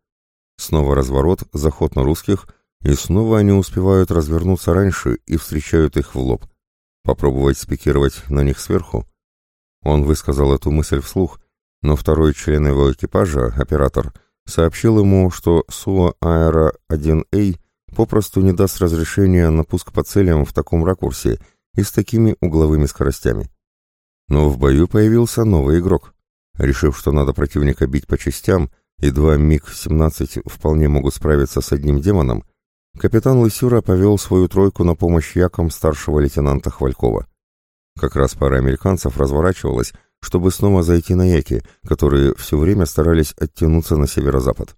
Speaker 1: Снова разворот, заход на русских, и снова они успевают развернуться раньше и встречают их в лоб. Попробовать спикировать на них сверху? Он высказал эту мысль вслух, но второй член его экипажа, оператор, сообщил ему, что Суа Аэро 1А попросту не даст разрешения на пуск по целям в таком ракурсе и с такими угловыми скоростями. Но в бою появился новый игрок. Решив, что надо противника бить по частям, и два МиГ-17 вполне могут справиться с одним демоном, капитан Лысюра повел свою тройку на помощь якам старшего лейтенанта Хвалькова. Как раз пара американцев разворачивалась, чтобы снова зайти на яки, которые все время старались оттянуться на северо-запад.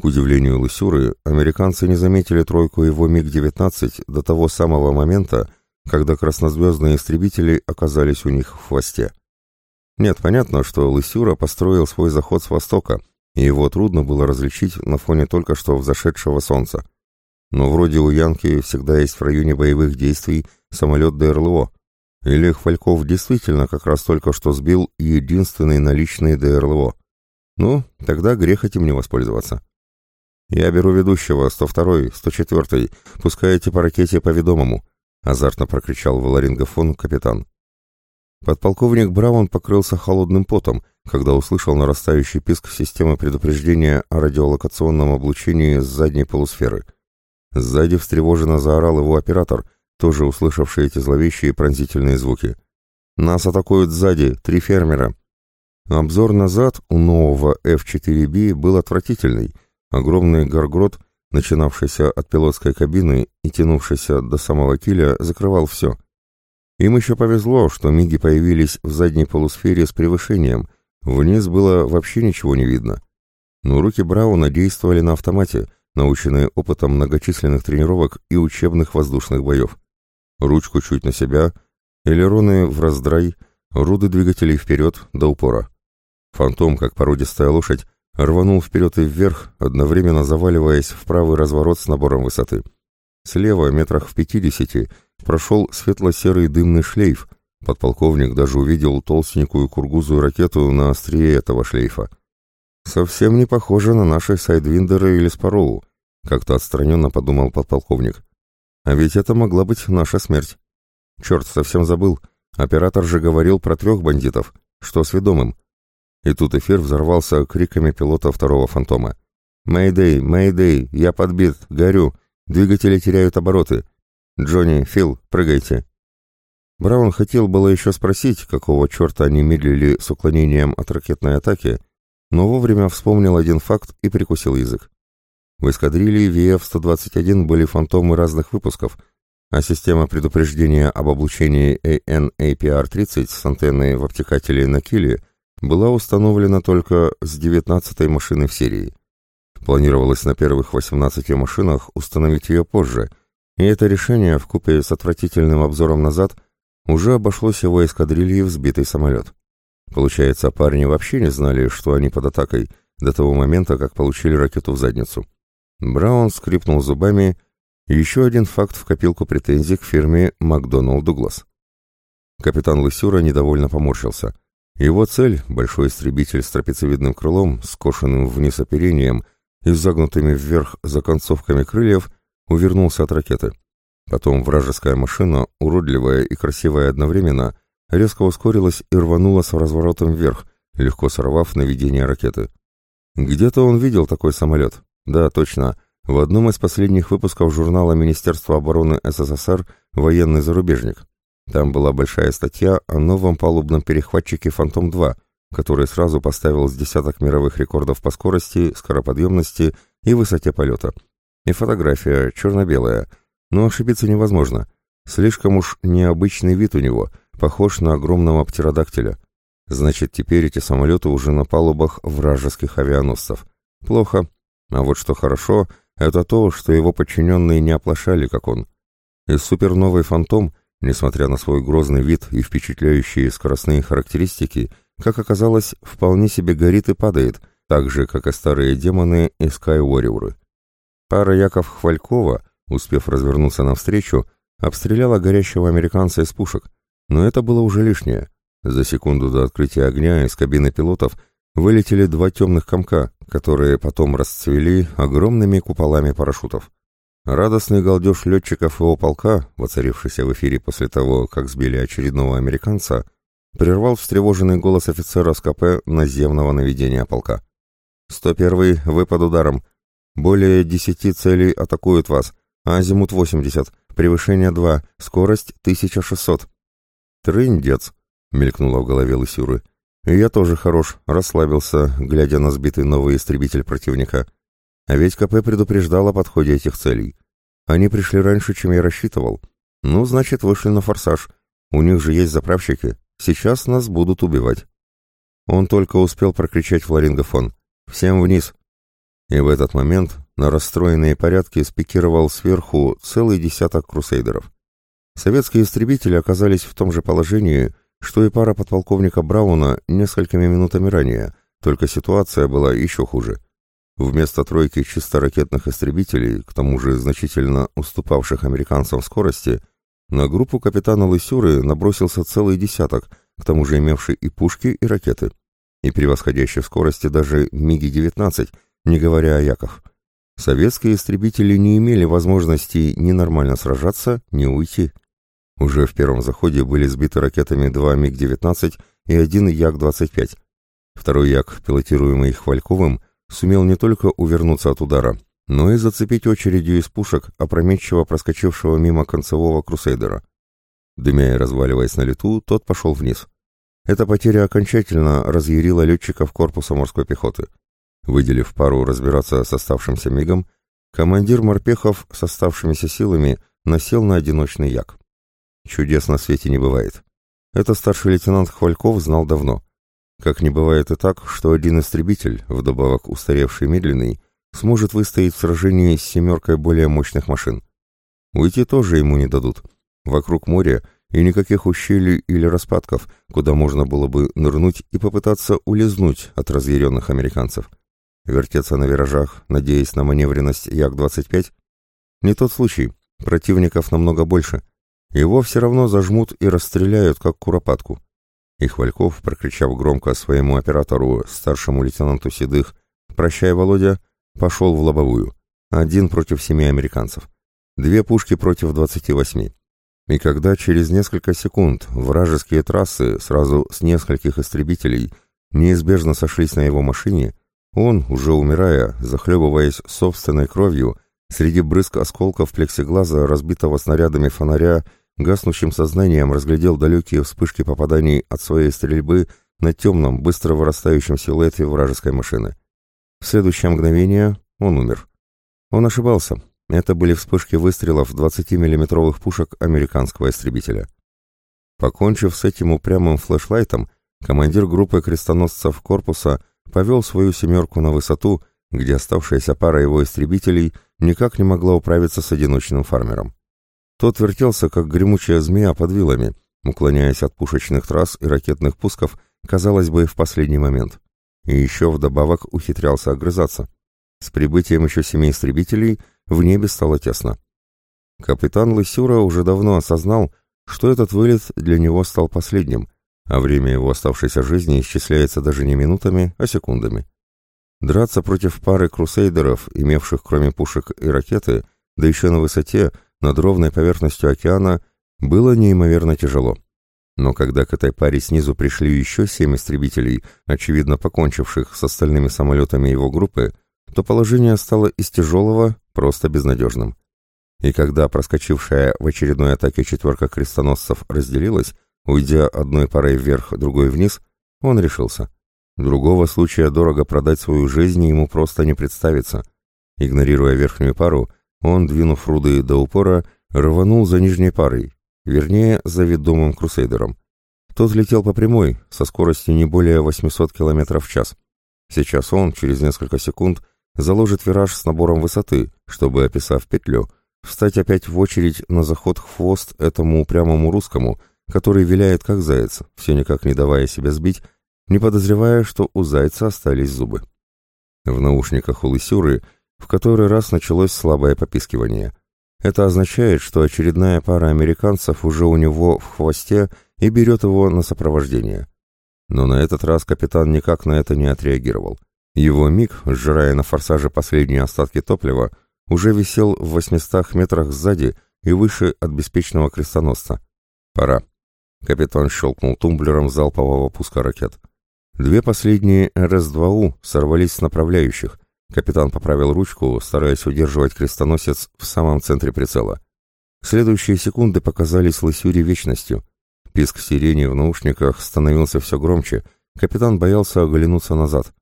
Speaker 1: К удивлению Лысюры, американцы не заметили тройку его МиГ-19 до того самого момента, когда краснозвездные истребители оказались у них в хвосте. Нет, понятно, что Лысюра построил свой заход с востока, и его трудно было различить на фоне только что взошедшего солнца. Но вроде у Янки всегда есть в районе боевых действий самолет ДРЛО, или Хвальков действительно как раз только что сбил единственный наличный ДРЛО? Ну, тогда грех этим не воспользоваться. «Я беру ведущего, 102-й, 104-й, пускаете по ракете по ведомому», — азартно прокричал в ларингофон капитан. Подполковник Браун покрылся холодным потом, когда услышал нарастающий писк системы предупреждения о радиолокационном облучении с задней полусферы. Сзади встревоженно заорал его оператор — тоже услышавший эти зловещие пронзительные звуки. «Нас атакуют сзади, три фермера!» Обзор назад у нового F-4B был отвратительный. Огромный горгрот, начинавшийся от пилотской кабины и тянувшийся до самого киля, закрывал все. Им еще повезло, что миги появились в задней полусфере с превышением, вниз было вообще ничего не видно. Но руки Брауна действовали на автомате, наученные опытом многочисленных тренировок и учебных воздушных боев ручку чуть на себя, элероны в раздрай, руды двигателей вперед до упора. Фантом, как породистая лошадь, рванул вперед и вверх, одновременно заваливаясь в правый разворот с набором высоты. Слева, метрах в пятидесяти, прошел светло-серый дымный шлейф. Подполковник даже увидел толстенькую кургузую ракету на острие этого шлейфа. «Совсем не похоже на наши сайдвиндеры или спароу», — как-то отстраненно подумал подполковник. А ведь это могла быть наша смерть. Черт, совсем забыл. Оператор же говорил про трех бандитов. Что с ведомым? И тут эфир взорвался криками пилота второго фантома. «Мэйдэй, Мэйдэй, я подбит, горю, двигатели теряют обороты. Джонни, Фил, прыгайте». Браун хотел было еще спросить, какого черта они медлили с уклонением от ракетной атаки, но вовремя вспомнил один факт и прикусил язык. В эскадрилье VF-121 были фантомы разных выпусков, а система предупреждения об облучении AN-APR-30 с антенной в обтекателе на киле была установлена только с 19-й машины в серии. Планировалось на первых 18 машинах установить ее позже, и это решение, вкупе с отвратительным обзором назад, уже обошлось его эскадрильи в сбитый самолет. Получается, парни вообще не знали, что они под атакой, до того момента, как получили ракету в задницу. Браун скрипнул зубами. Еще один факт в копилку претензий к фирме «Макдоналд Дуглас». Капитан Лысюра недовольно поморщился. Его цель — большой истребитель с трапециевидным крылом, скошенным вниз оперением и загнутыми вверх законцовками крыльев, увернулся от ракеты. Потом вражеская машина, уродливая и красивая одновременно, резко ускорилась и рванула с разворотом вверх, легко сорвав наведение ракеты. Где-то он видел такой самолет. Да, точно. В одном из последних выпусков журнала Министерства обороны СССР «Военный зарубежник». Там была большая статья о новом палубном перехватчике «Фантом-2», который сразу поставил с десяток мировых рекордов по скорости, скороподъемности и высоте полета. И фотография, черно-белая. Но ошибиться невозможно. Слишком уж необычный вид у него, похож на огромного птеродактиля. Значит, теперь эти самолеты уже на палубах вражеских авианосцев. Плохо. А вот что хорошо, это то, что его подчиненные не оплошали, как он. И суперновый «Фантом», несмотря на свой грозный вид и впечатляющие скоростные характеристики, как оказалось, вполне себе горит и падает, так же, как и старые демоны и Скайуориоры. Пара Яков Хвалькова, успев развернуться навстречу, обстреляла горящего американца из пушек, но это было уже лишнее. За секунду до открытия огня из кабины пилотов вылетели два темных комка, которые потом расцвели огромными куполами парашютов. Радостный галдеж летчиков его полка, воцарившийся в эфире после того, как сбили очередного американца, прервал встревоженный голос офицера СКП наземного наведения полка. «101-й, вы под ударом. Более десяти целей атакуют вас. Азимут 80, превышение 2, скорость 1600». «Трындец», — мелькнуло в голове Лысюры. «И я тоже хорош, расслабился, глядя на сбитый новый истребитель противника. А ведь КП предупреждал о подходе этих целей. Они пришли раньше, чем я рассчитывал. Ну, значит, вышли на форсаж. У них же есть заправщики. Сейчас нас будут убивать». Он только успел прокричать в ларингофон. «Всем вниз!» И в этот момент на расстроенные порядки спикировал сверху целый десяток крусейдеров. Советские истребители оказались в том же положении, что и пара подполковника Брауна несколькими минутами ранее, только ситуация была еще хуже. Вместо тройки чисто ракетных истребителей, к тому же значительно уступавших американцам в скорости, на группу капитана Лысюры набросился целый десяток, к тому же имевший и пушки, и ракеты, и превосходящий в скорости даже МиГи-19, не говоря о Яках. Советские истребители не имели возможности ни нормально сражаться, ни уйти. Уже в первом заходе были сбиты ракетами два МиГ-19 и один Як-25. Второй Як, пилотируемый Хвальковым, сумел не только увернуться от удара, но и зацепить очередью из пушек опрометчиво проскочившего мимо концевого крусейдера. Дымя и разваливаясь на лету, тот пошел вниз. Эта потеря окончательно разъярила летчиков корпуса морской пехоты. Выделив пару разбираться с оставшимся мигом, командир морпехов с оставшимися силами насел на одиночный як. Чудес на свете не бывает. Это старший лейтенант Хвальков знал давно. Как не бывает и так, что один истребитель, вдобавок устаревший медленный, сможет выстоять в сражении с семеркой более мощных машин. Уйти тоже ему не дадут. Вокруг моря и никаких ущелий или распадков, куда можно было бы нырнуть и попытаться улизнуть от разъяренных американцев. Вертеться на виражах, надеясь на маневренность Як-25? Не тот случай. Противников намного больше. Его все равно зажмут и расстреляют, как куропатку. И Хвальков, прокричав громко своему оператору, старшему лейтенанту Седых, «Прощай, Володя», пошел в лобовую. Один против семи американцев. Две пушки против двадцати восьми. И когда через несколько секунд вражеские трассы сразу с нескольких истребителей неизбежно сошлись на его машине, он, уже умирая, захлебываясь собственной кровью, среди брызг осколков плексиглаза, разбитого снарядами фонаря гаснущим сознанием разглядел далекие вспышки попаданий от своей стрельбы на темном, быстро вырастающем силуэте вражеской машины. В следующее мгновение он умер. Он ошибался. Это были вспышки выстрелов 20-миллиметровых пушек американского истребителя. Покончив с этим упрямым флешлайтом, командир группы крестоносцев корпуса повел свою «семерку» на высоту, где оставшаяся пара его истребителей никак не могла управиться с одиночным фармером. Тот вертелся, как гремучая змея под вилами, уклоняясь от пушечных трасс и ракетных пусков, казалось бы, в последний момент. И еще вдобавок ухитрялся огрызаться. С прибытием еще семи истребителей в небе стало тесно. Капитан Лысюра уже давно осознал, что этот вылет для него стал последним, а время его оставшейся жизни исчисляется даже не минутами, а секундами. Драться против пары крусейдеров, имевших кроме пушек и ракеты, да еще на высоте, над ровной поверхностью океана, было неимоверно тяжело. Но когда к этой паре снизу пришли еще семь истребителей, очевидно покончивших с остальными самолетами его группы, то положение стало из тяжелого просто безнадежным. И когда проскочившая в очередной атаке четверка крестоносцев разделилась, уйдя одной парой вверх, другой вниз, он решился. Другого случая дорого продать свою жизнь ему просто не представится. Игнорируя верхнюю пару, он, двинув руды до упора, рванул за нижней парой, вернее, за ведомым крусейдером. Тот летел по прямой, со скоростью не более 800 км в час. Сейчас он, через несколько секунд, заложит вираж с набором высоты, чтобы, описав петлю, встать опять в очередь на заход хвост этому упрямому русскому, который виляет как заяц, все никак не давая себя сбить, не подозревая, что у зайца остались зубы. В наушниках у Лысюры в который раз началось слабое попискивание. Это означает, что очередная пара американцев уже у него в хвосте и берет его на сопровождение. Но на этот раз капитан никак на это не отреагировал. Его миг, сжирая на форсаже последние остатки топлива, уже висел в 800 метрах сзади и выше от беспечного крестоносца. «Пора». Капитан щелкнул тумблером залпового пуска ракет. Две последние РС-2У сорвались с направляющих. Капитан поправил ручку, стараясь удерживать крестоносец в самом центре прицела. Следующие секунды показались Лысюре вечностью. Писк сирени в наушниках становился все громче. Капитан боялся оглянуться назад.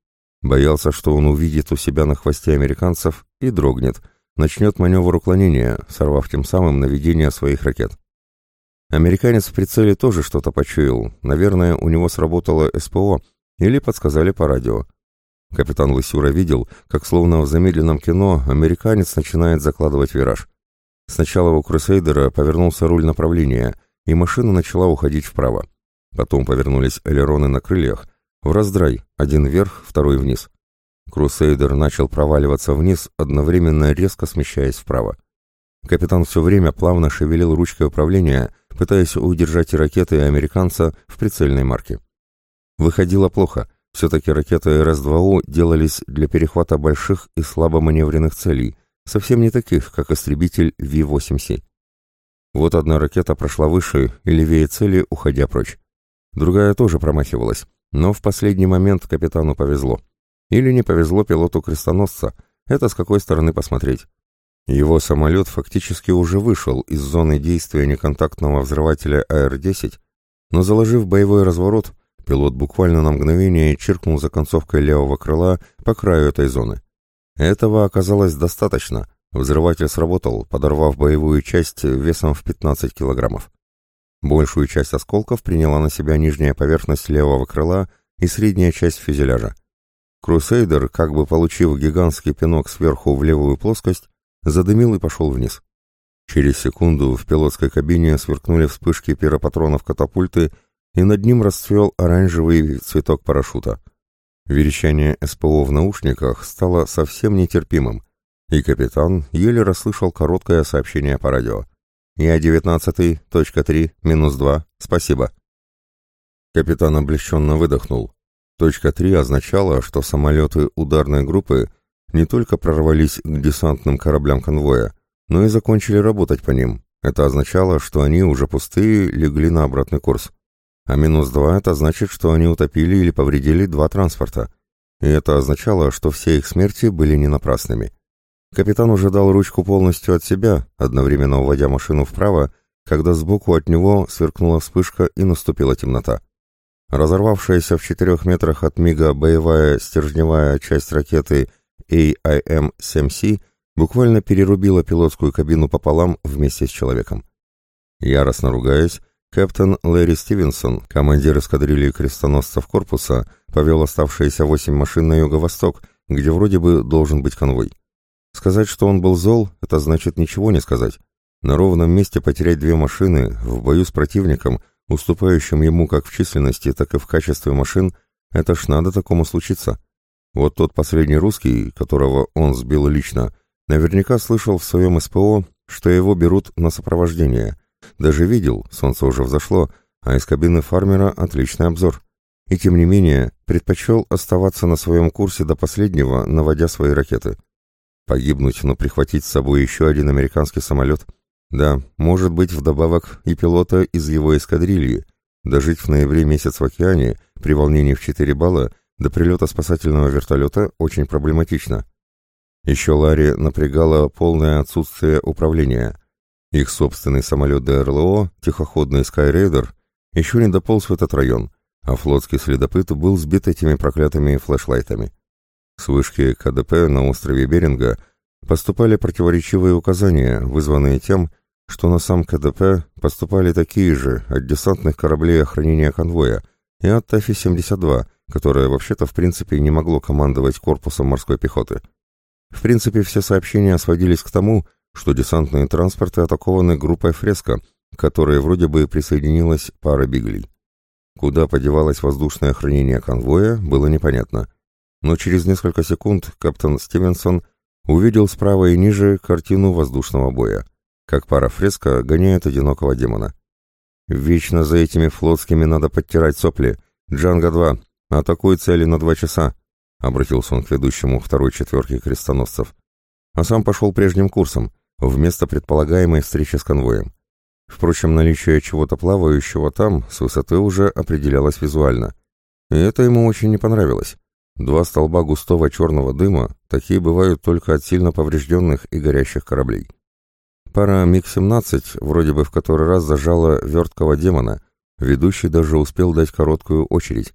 Speaker 1: Боялся, что он увидит у себя на хвосте американцев и дрогнет, начнет маневр уклонения, сорвав тем самым наведение своих ракет. Американец в прицеле тоже что-то почуял. Наверное, у него сработало СПО или подсказали по радио. Капитан Лысюра видел, как словно в замедленном кино американец начинает закладывать вираж. Сначала у Крусейдера повернулся руль направления, и машина начала уходить вправо. Потом повернулись элероны на крыльях, в раздрай, один вверх, второй вниз. Крусейдер начал проваливаться вниз, одновременно резко смещаясь вправо. Капитан все время плавно шевелил ручкой управления, пытаясь удержать и ракеты, и американца в прицельной марке. Выходило плохо. Все-таки ракеты РС-2У делались для перехвата больших и слабоманевренных целей, совсем не таких, как истребитель Ви-8С. Вот одна ракета прошла выше и левее цели, уходя прочь. Другая тоже промахивалась, но в последний момент капитану повезло. Или не повезло пилоту крестоносца, это с какой стороны посмотреть. Его самолет фактически уже вышел из зоны действия неконтактного взрывателя АР-10, но заложив боевой разворот, пилот буквально на мгновение чиркнул за концовкой левого крыла по краю этой зоны. Этого оказалось достаточно. Взрыватель сработал, подорвав боевую часть весом в 15 килограммов. Большую часть осколков приняла на себя нижняя поверхность левого крыла и средняя часть фюзеляжа. Крусейдер, как бы получив гигантский пинок сверху в левую плоскость, задымил и пошел вниз. Через секунду в пилотской кабине сверкнули вспышки пиропатронов катапульты, и над ним расцвел оранжевый цветок парашюта. Верещание СПО в наушниках стало совсем нетерпимым, и капитан еле расслышал короткое сообщение по радио. «Я девятнадцатый, точка три, минус два, спасибо». Капитан облегченно выдохнул. Точка три означала, что самолеты ударной группы не только прорвались к десантным кораблям конвоя, но и закончили работать по ним. Это означало, что они уже пустые легли на обратный курс. А минус два – это значит, что они утопили или повредили два транспорта. И это означало, что все их смерти были не напрасными. Капитан уже дал ручку полностью от себя, одновременно уводя машину вправо когда сбоку от него сверкнула вспышка и наступила темнота. Разорвавшаяся в четырех метрах от Мига боевая стержневая часть ракеты AIM-7C буквально перерубила пилотскую кабину пополам вместе с человеком. Яростно ругаясь, капитан Лэри Стивенсон, командир эскадрильи крестоносцев корпуса, повел оставшиеся восемь машин на юго-восток, где вроде бы должен быть конвой. Сказать, что он был зол, это значит ничего не сказать. На ровном месте потерять две машины в бою с противником – уступающим ему как в численности, так и в качестве машин, это ж надо такому случиться. Вот тот последний русский, которого он сбил лично, наверняка слышал в своем СПО, что его берут на сопровождение. Даже видел, солнце уже взошло, а из кабины фармера отличный обзор. И тем не менее, предпочел оставаться на своем курсе до последнего, наводя свои ракеты. Погибнуть, но прихватить с собой еще один американский самолет – да, может быть, вдобавок и пилота из его эскадрильи. Дожить в ноябре месяц в океане при волнении в 4 балла до прилета спасательного вертолета очень проблематично. Еще Ларри напрягало полное отсутствие управления. Их собственный самолет ДРЛО, тихоходный Skyraider, еще не дополз в этот район, а флотский следопыт был сбит этими проклятыми флешлайтами. С вышки КДП на острове Беринга поступали противоречивые указания, вызванные тем, что на сам КДП поступали такие же от десантных кораблей охранения конвоя и от Тафи-72, которое вообще-то в принципе не могло командовать корпусом морской пехоты. В принципе, все сообщения сводились к тому, что десантные транспорты атакованы группой «Фреска», к которой вроде бы присоединилась пара «Биглей». Куда подевалось воздушное охранение конвоя, было непонятно. Но через несколько секунд капитан Стивенсон увидел справа и ниже картину воздушного боя как пара фреска гоняет одинокого демона. «Вечно за этими флотскими надо подтирать сопли. Джанго-2, атакуй цели на два часа», — обратился он к ведущему второй четверки крестоносцев. А сам пошел прежним курсом, вместо предполагаемой встречи с конвоем. Впрочем, наличие чего-то плавающего там с высоты уже определялось визуально. И это ему очень не понравилось. Два столба густого черного дыма, такие бывают только от сильно поврежденных и горящих кораблей. Пара МиГ-17 вроде бы в который раз зажала верткого демона, ведущий даже успел дать короткую очередь.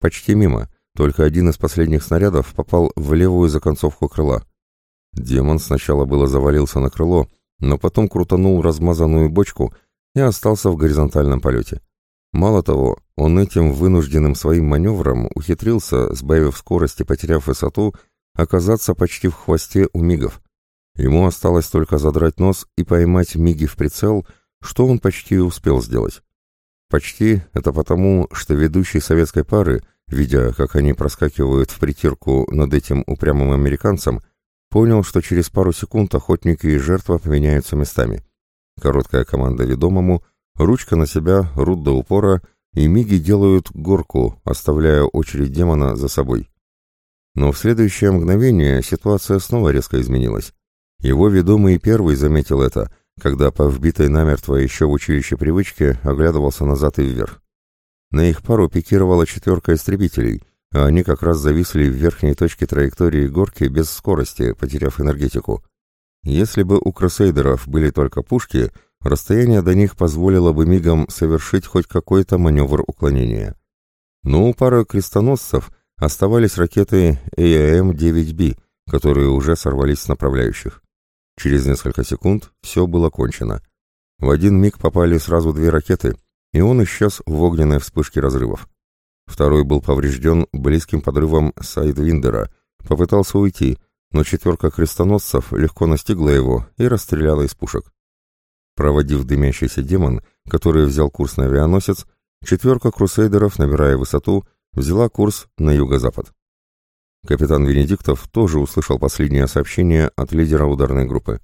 Speaker 1: Почти мимо, только один из последних снарядов попал в левую законцовку крыла. Демон сначала было завалился на крыло, но потом крутанул размазанную бочку и остался в горизонтальном полете. Мало того, он этим вынужденным своим маневром ухитрился, сбавив скорость и потеряв высоту, оказаться почти в хвосте у мигов. Ему осталось только задрать нос и поймать Миги в прицел, что он почти успел сделать. Почти это потому, что ведущий советской пары, видя, как они проскакивают в притирку над этим упрямым американцем, понял, что через пару секунд охотники и жертва поменяются местами. Короткая команда ведомому, ручка на себя, рут до упора, и миги делают горку, оставляя очередь демона за собой. Но в следующее мгновение ситуация снова резко изменилась. Его ведомый первый заметил это, когда по вбитой намертво еще в училище привычке оглядывался назад и вверх. На их пару пикировала четверка истребителей, а они как раз зависли в верхней точке траектории горки без скорости, потеряв энергетику. Если бы у крусейдеров были только пушки, расстояние до них позволило бы мигом совершить хоть какой-то маневр уклонения. Но у пары крестоносцев оставались ракеты АМ-9Б, которые уже сорвались с направляющих. Через несколько секунд все было кончено. В один миг попали сразу две ракеты, и он исчез в огненной вспышке разрывов. Второй был поврежден близким подрывом Сайдвиндера, попытался уйти, но четверка крестоносцев легко настигла его и расстреляла из пушек. Проводив дымящийся демон, который взял курс на авианосец, четверка крусейдеров, набирая высоту, взяла курс на юго-запад. Капитан Венедиктов тоже услышал последнее сообщение от лидера ударной группы.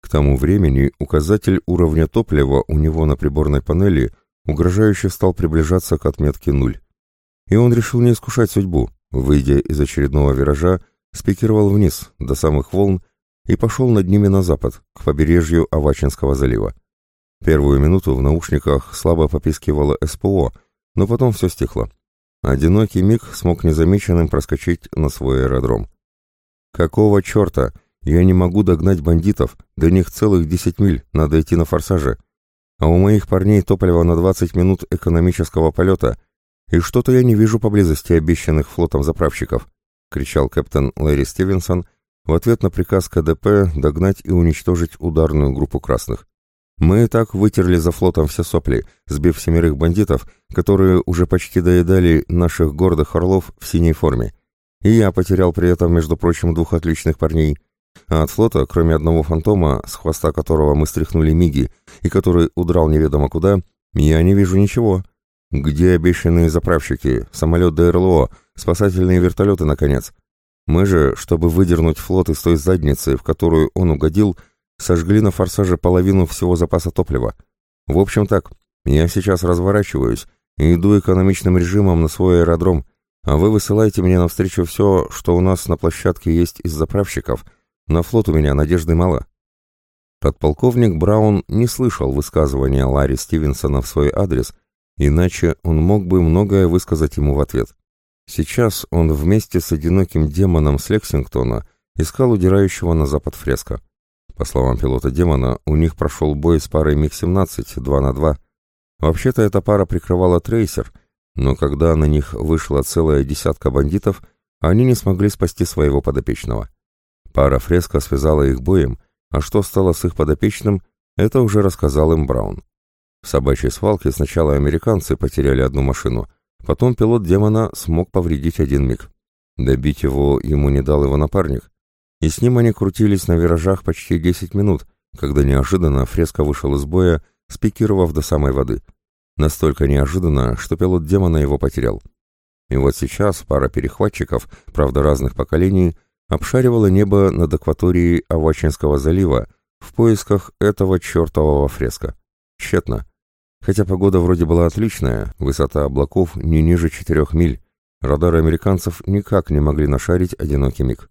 Speaker 1: К тому времени указатель уровня топлива у него на приборной панели угрожающе стал приближаться к отметке нуль. И он решил не искушать судьбу, выйдя из очередного виража, спикировал вниз, до самых волн, и пошел над ними на запад, к побережью Авачинского залива. Первую минуту в наушниках слабо попискивало СПО, но потом все стихло. Одинокий миг смог незамеченным проскочить на свой аэродром. «Какого черта? Я не могу догнать бандитов, до них целых десять миль, надо идти на форсаже». а у моих парней топливо на 20 минут экономического полета, и что-то я не вижу поблизости обещанных флотом заправщиков», — кричал капитан Лэри Стивенсон в ответ на приказ КДП догнать и уничтожить ударную группу красных. Мы и так вытерли за флотом все сопли, сбив семерых бандитов, которые уже почти доедали наших гордых орлов в синей форме. И я потерял при этом, между прочим, двух отличных парней. А от флота, кроме одного фантома, с хвоста которого мы стряхнули миги, и который удрал неведомо куда, я не вижу ничего. Где обещанные заправщики, самолет ДРЛО, спасательные вертолеты, наконец? Мы же, чтобы выдернуть флот из той задницы, в которую он угодил, сожгли на форсаже половину всего запаса топлива. В общем так, я сейчас разворачиваюсь и иду экономичным режимом на свой аэродром, а вы высылаете мне навстречу все, что у нас на площадке есть из заправщиков. На флот у меня надежды мало». Подполковник Браун не слышал высказывания Ларри Стивенсона в свой адрес, иначе он мог бы многое высказать ему в ответ. Сейчас он вместе с одиноким демоном с Лексингтона искал удирающего на запад фреска. По словам пилота демона, у них прошел бой с парой МиГ-17, 2 на 2. Вообще-то эта пара прикрывала трейсер, но когда на них вышла целая десятка бандитов, они не смогли спасти своего подопечного. Пара фреска связала их боем, а что стало с их подопечным, это уже рассказал им Браун. В собачьей свалке сначала американцы потеряли одну машину, потом пилот демона смог повредить один миг. Добить его ему не дал его напарник, и с ним они крутились на виражах почти 10 минут, когда неожиданно фреска вышел из боя, спикировав до самой воды. Настолько неожиданно, что пилот демона его потерял. И вот сейчас пара перехватчиков, правда разных поколений, обшаривала небо над акваторией Авачинского залива в поисках этого чертового фреска. Тщетно. Хотя погода вроде была отличная, высота облаков не ниже четырех миль, радары американцев никак не могли нашарить одинокий миг.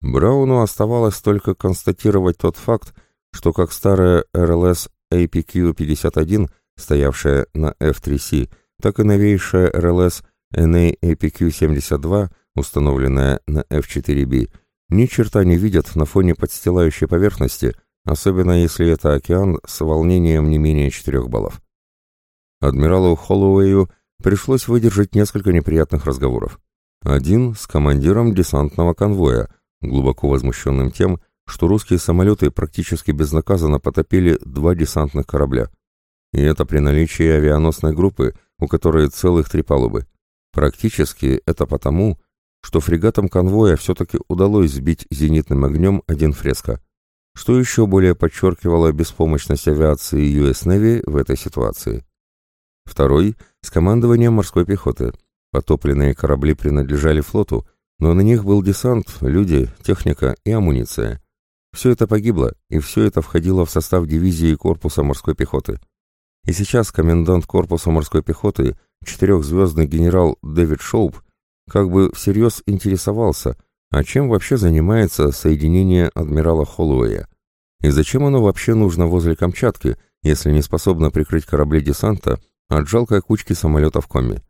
Speaker 1: Брауну оставалось только констатировать тот факт, что как старая РЛС APQ-51, стоявшая на F3C, так и новейшая РЛС NA APQ-72, установленная на F4B, ни черта не видят на фоне подстилающей поверхности, особенно если это океан с волнением не менее 4 баллов. Адмиралу Холлоуэю пришлось выдержать несколько неприятных разговоров. Один с командиром десантного конвоя, глубоко возмущенным тем, что русские самолеты практически безнаказанно потопили два десантных корабля. И это при наличии авианосной группы, у которой целых три палубы. Практически это потому, что фрегатам конвоя все-таки удалось сбить зенитным огнем один фреска, что еще более подчеркивало беспомощность авиации US Navy в этой ситуации. Второй – с командованием морской пехоты. Потопленные корабли принадлежали флоту, но на них был десант, люди, техника и амуниция. Все это погибло, и все это входило в состав дивизии корпуса морской пехоты. И сейчас комендант корпуса морской пехоты, четырехзвездный генерал Дэвид Шоуп, как бы всерьез интересовался, а чем вообще занимается соединение адмирала Холлоуэя? И зачем оно вообще нужно возле Камчатки, если не способно прикрыть корабли десанта от жалкой кучки самолетов Коми?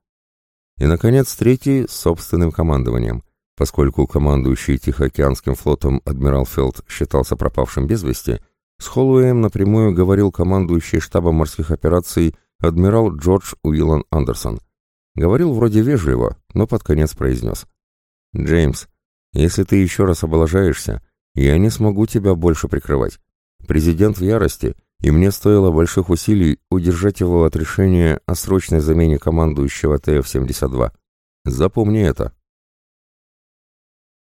Speaker 1: И, наконец, третий с собственным командованием. Поскольку командующий Тихоокеанским флотом адмирал Фелд считался пропавшим без вести, с Холлоуэем напрямую говорил командующий штабом морских операций адмирал Джордж Уиллан Андерсон. Говорил вроде вежливо, но под конец произнес. «Джеймс, если ты еще раз облажаешься, я не смогу тебя больше прикрывать. Президент в ярости, и мне стоило больших усилий удержать его от решения о срочной замене командующего ТФ-72. Запомни это,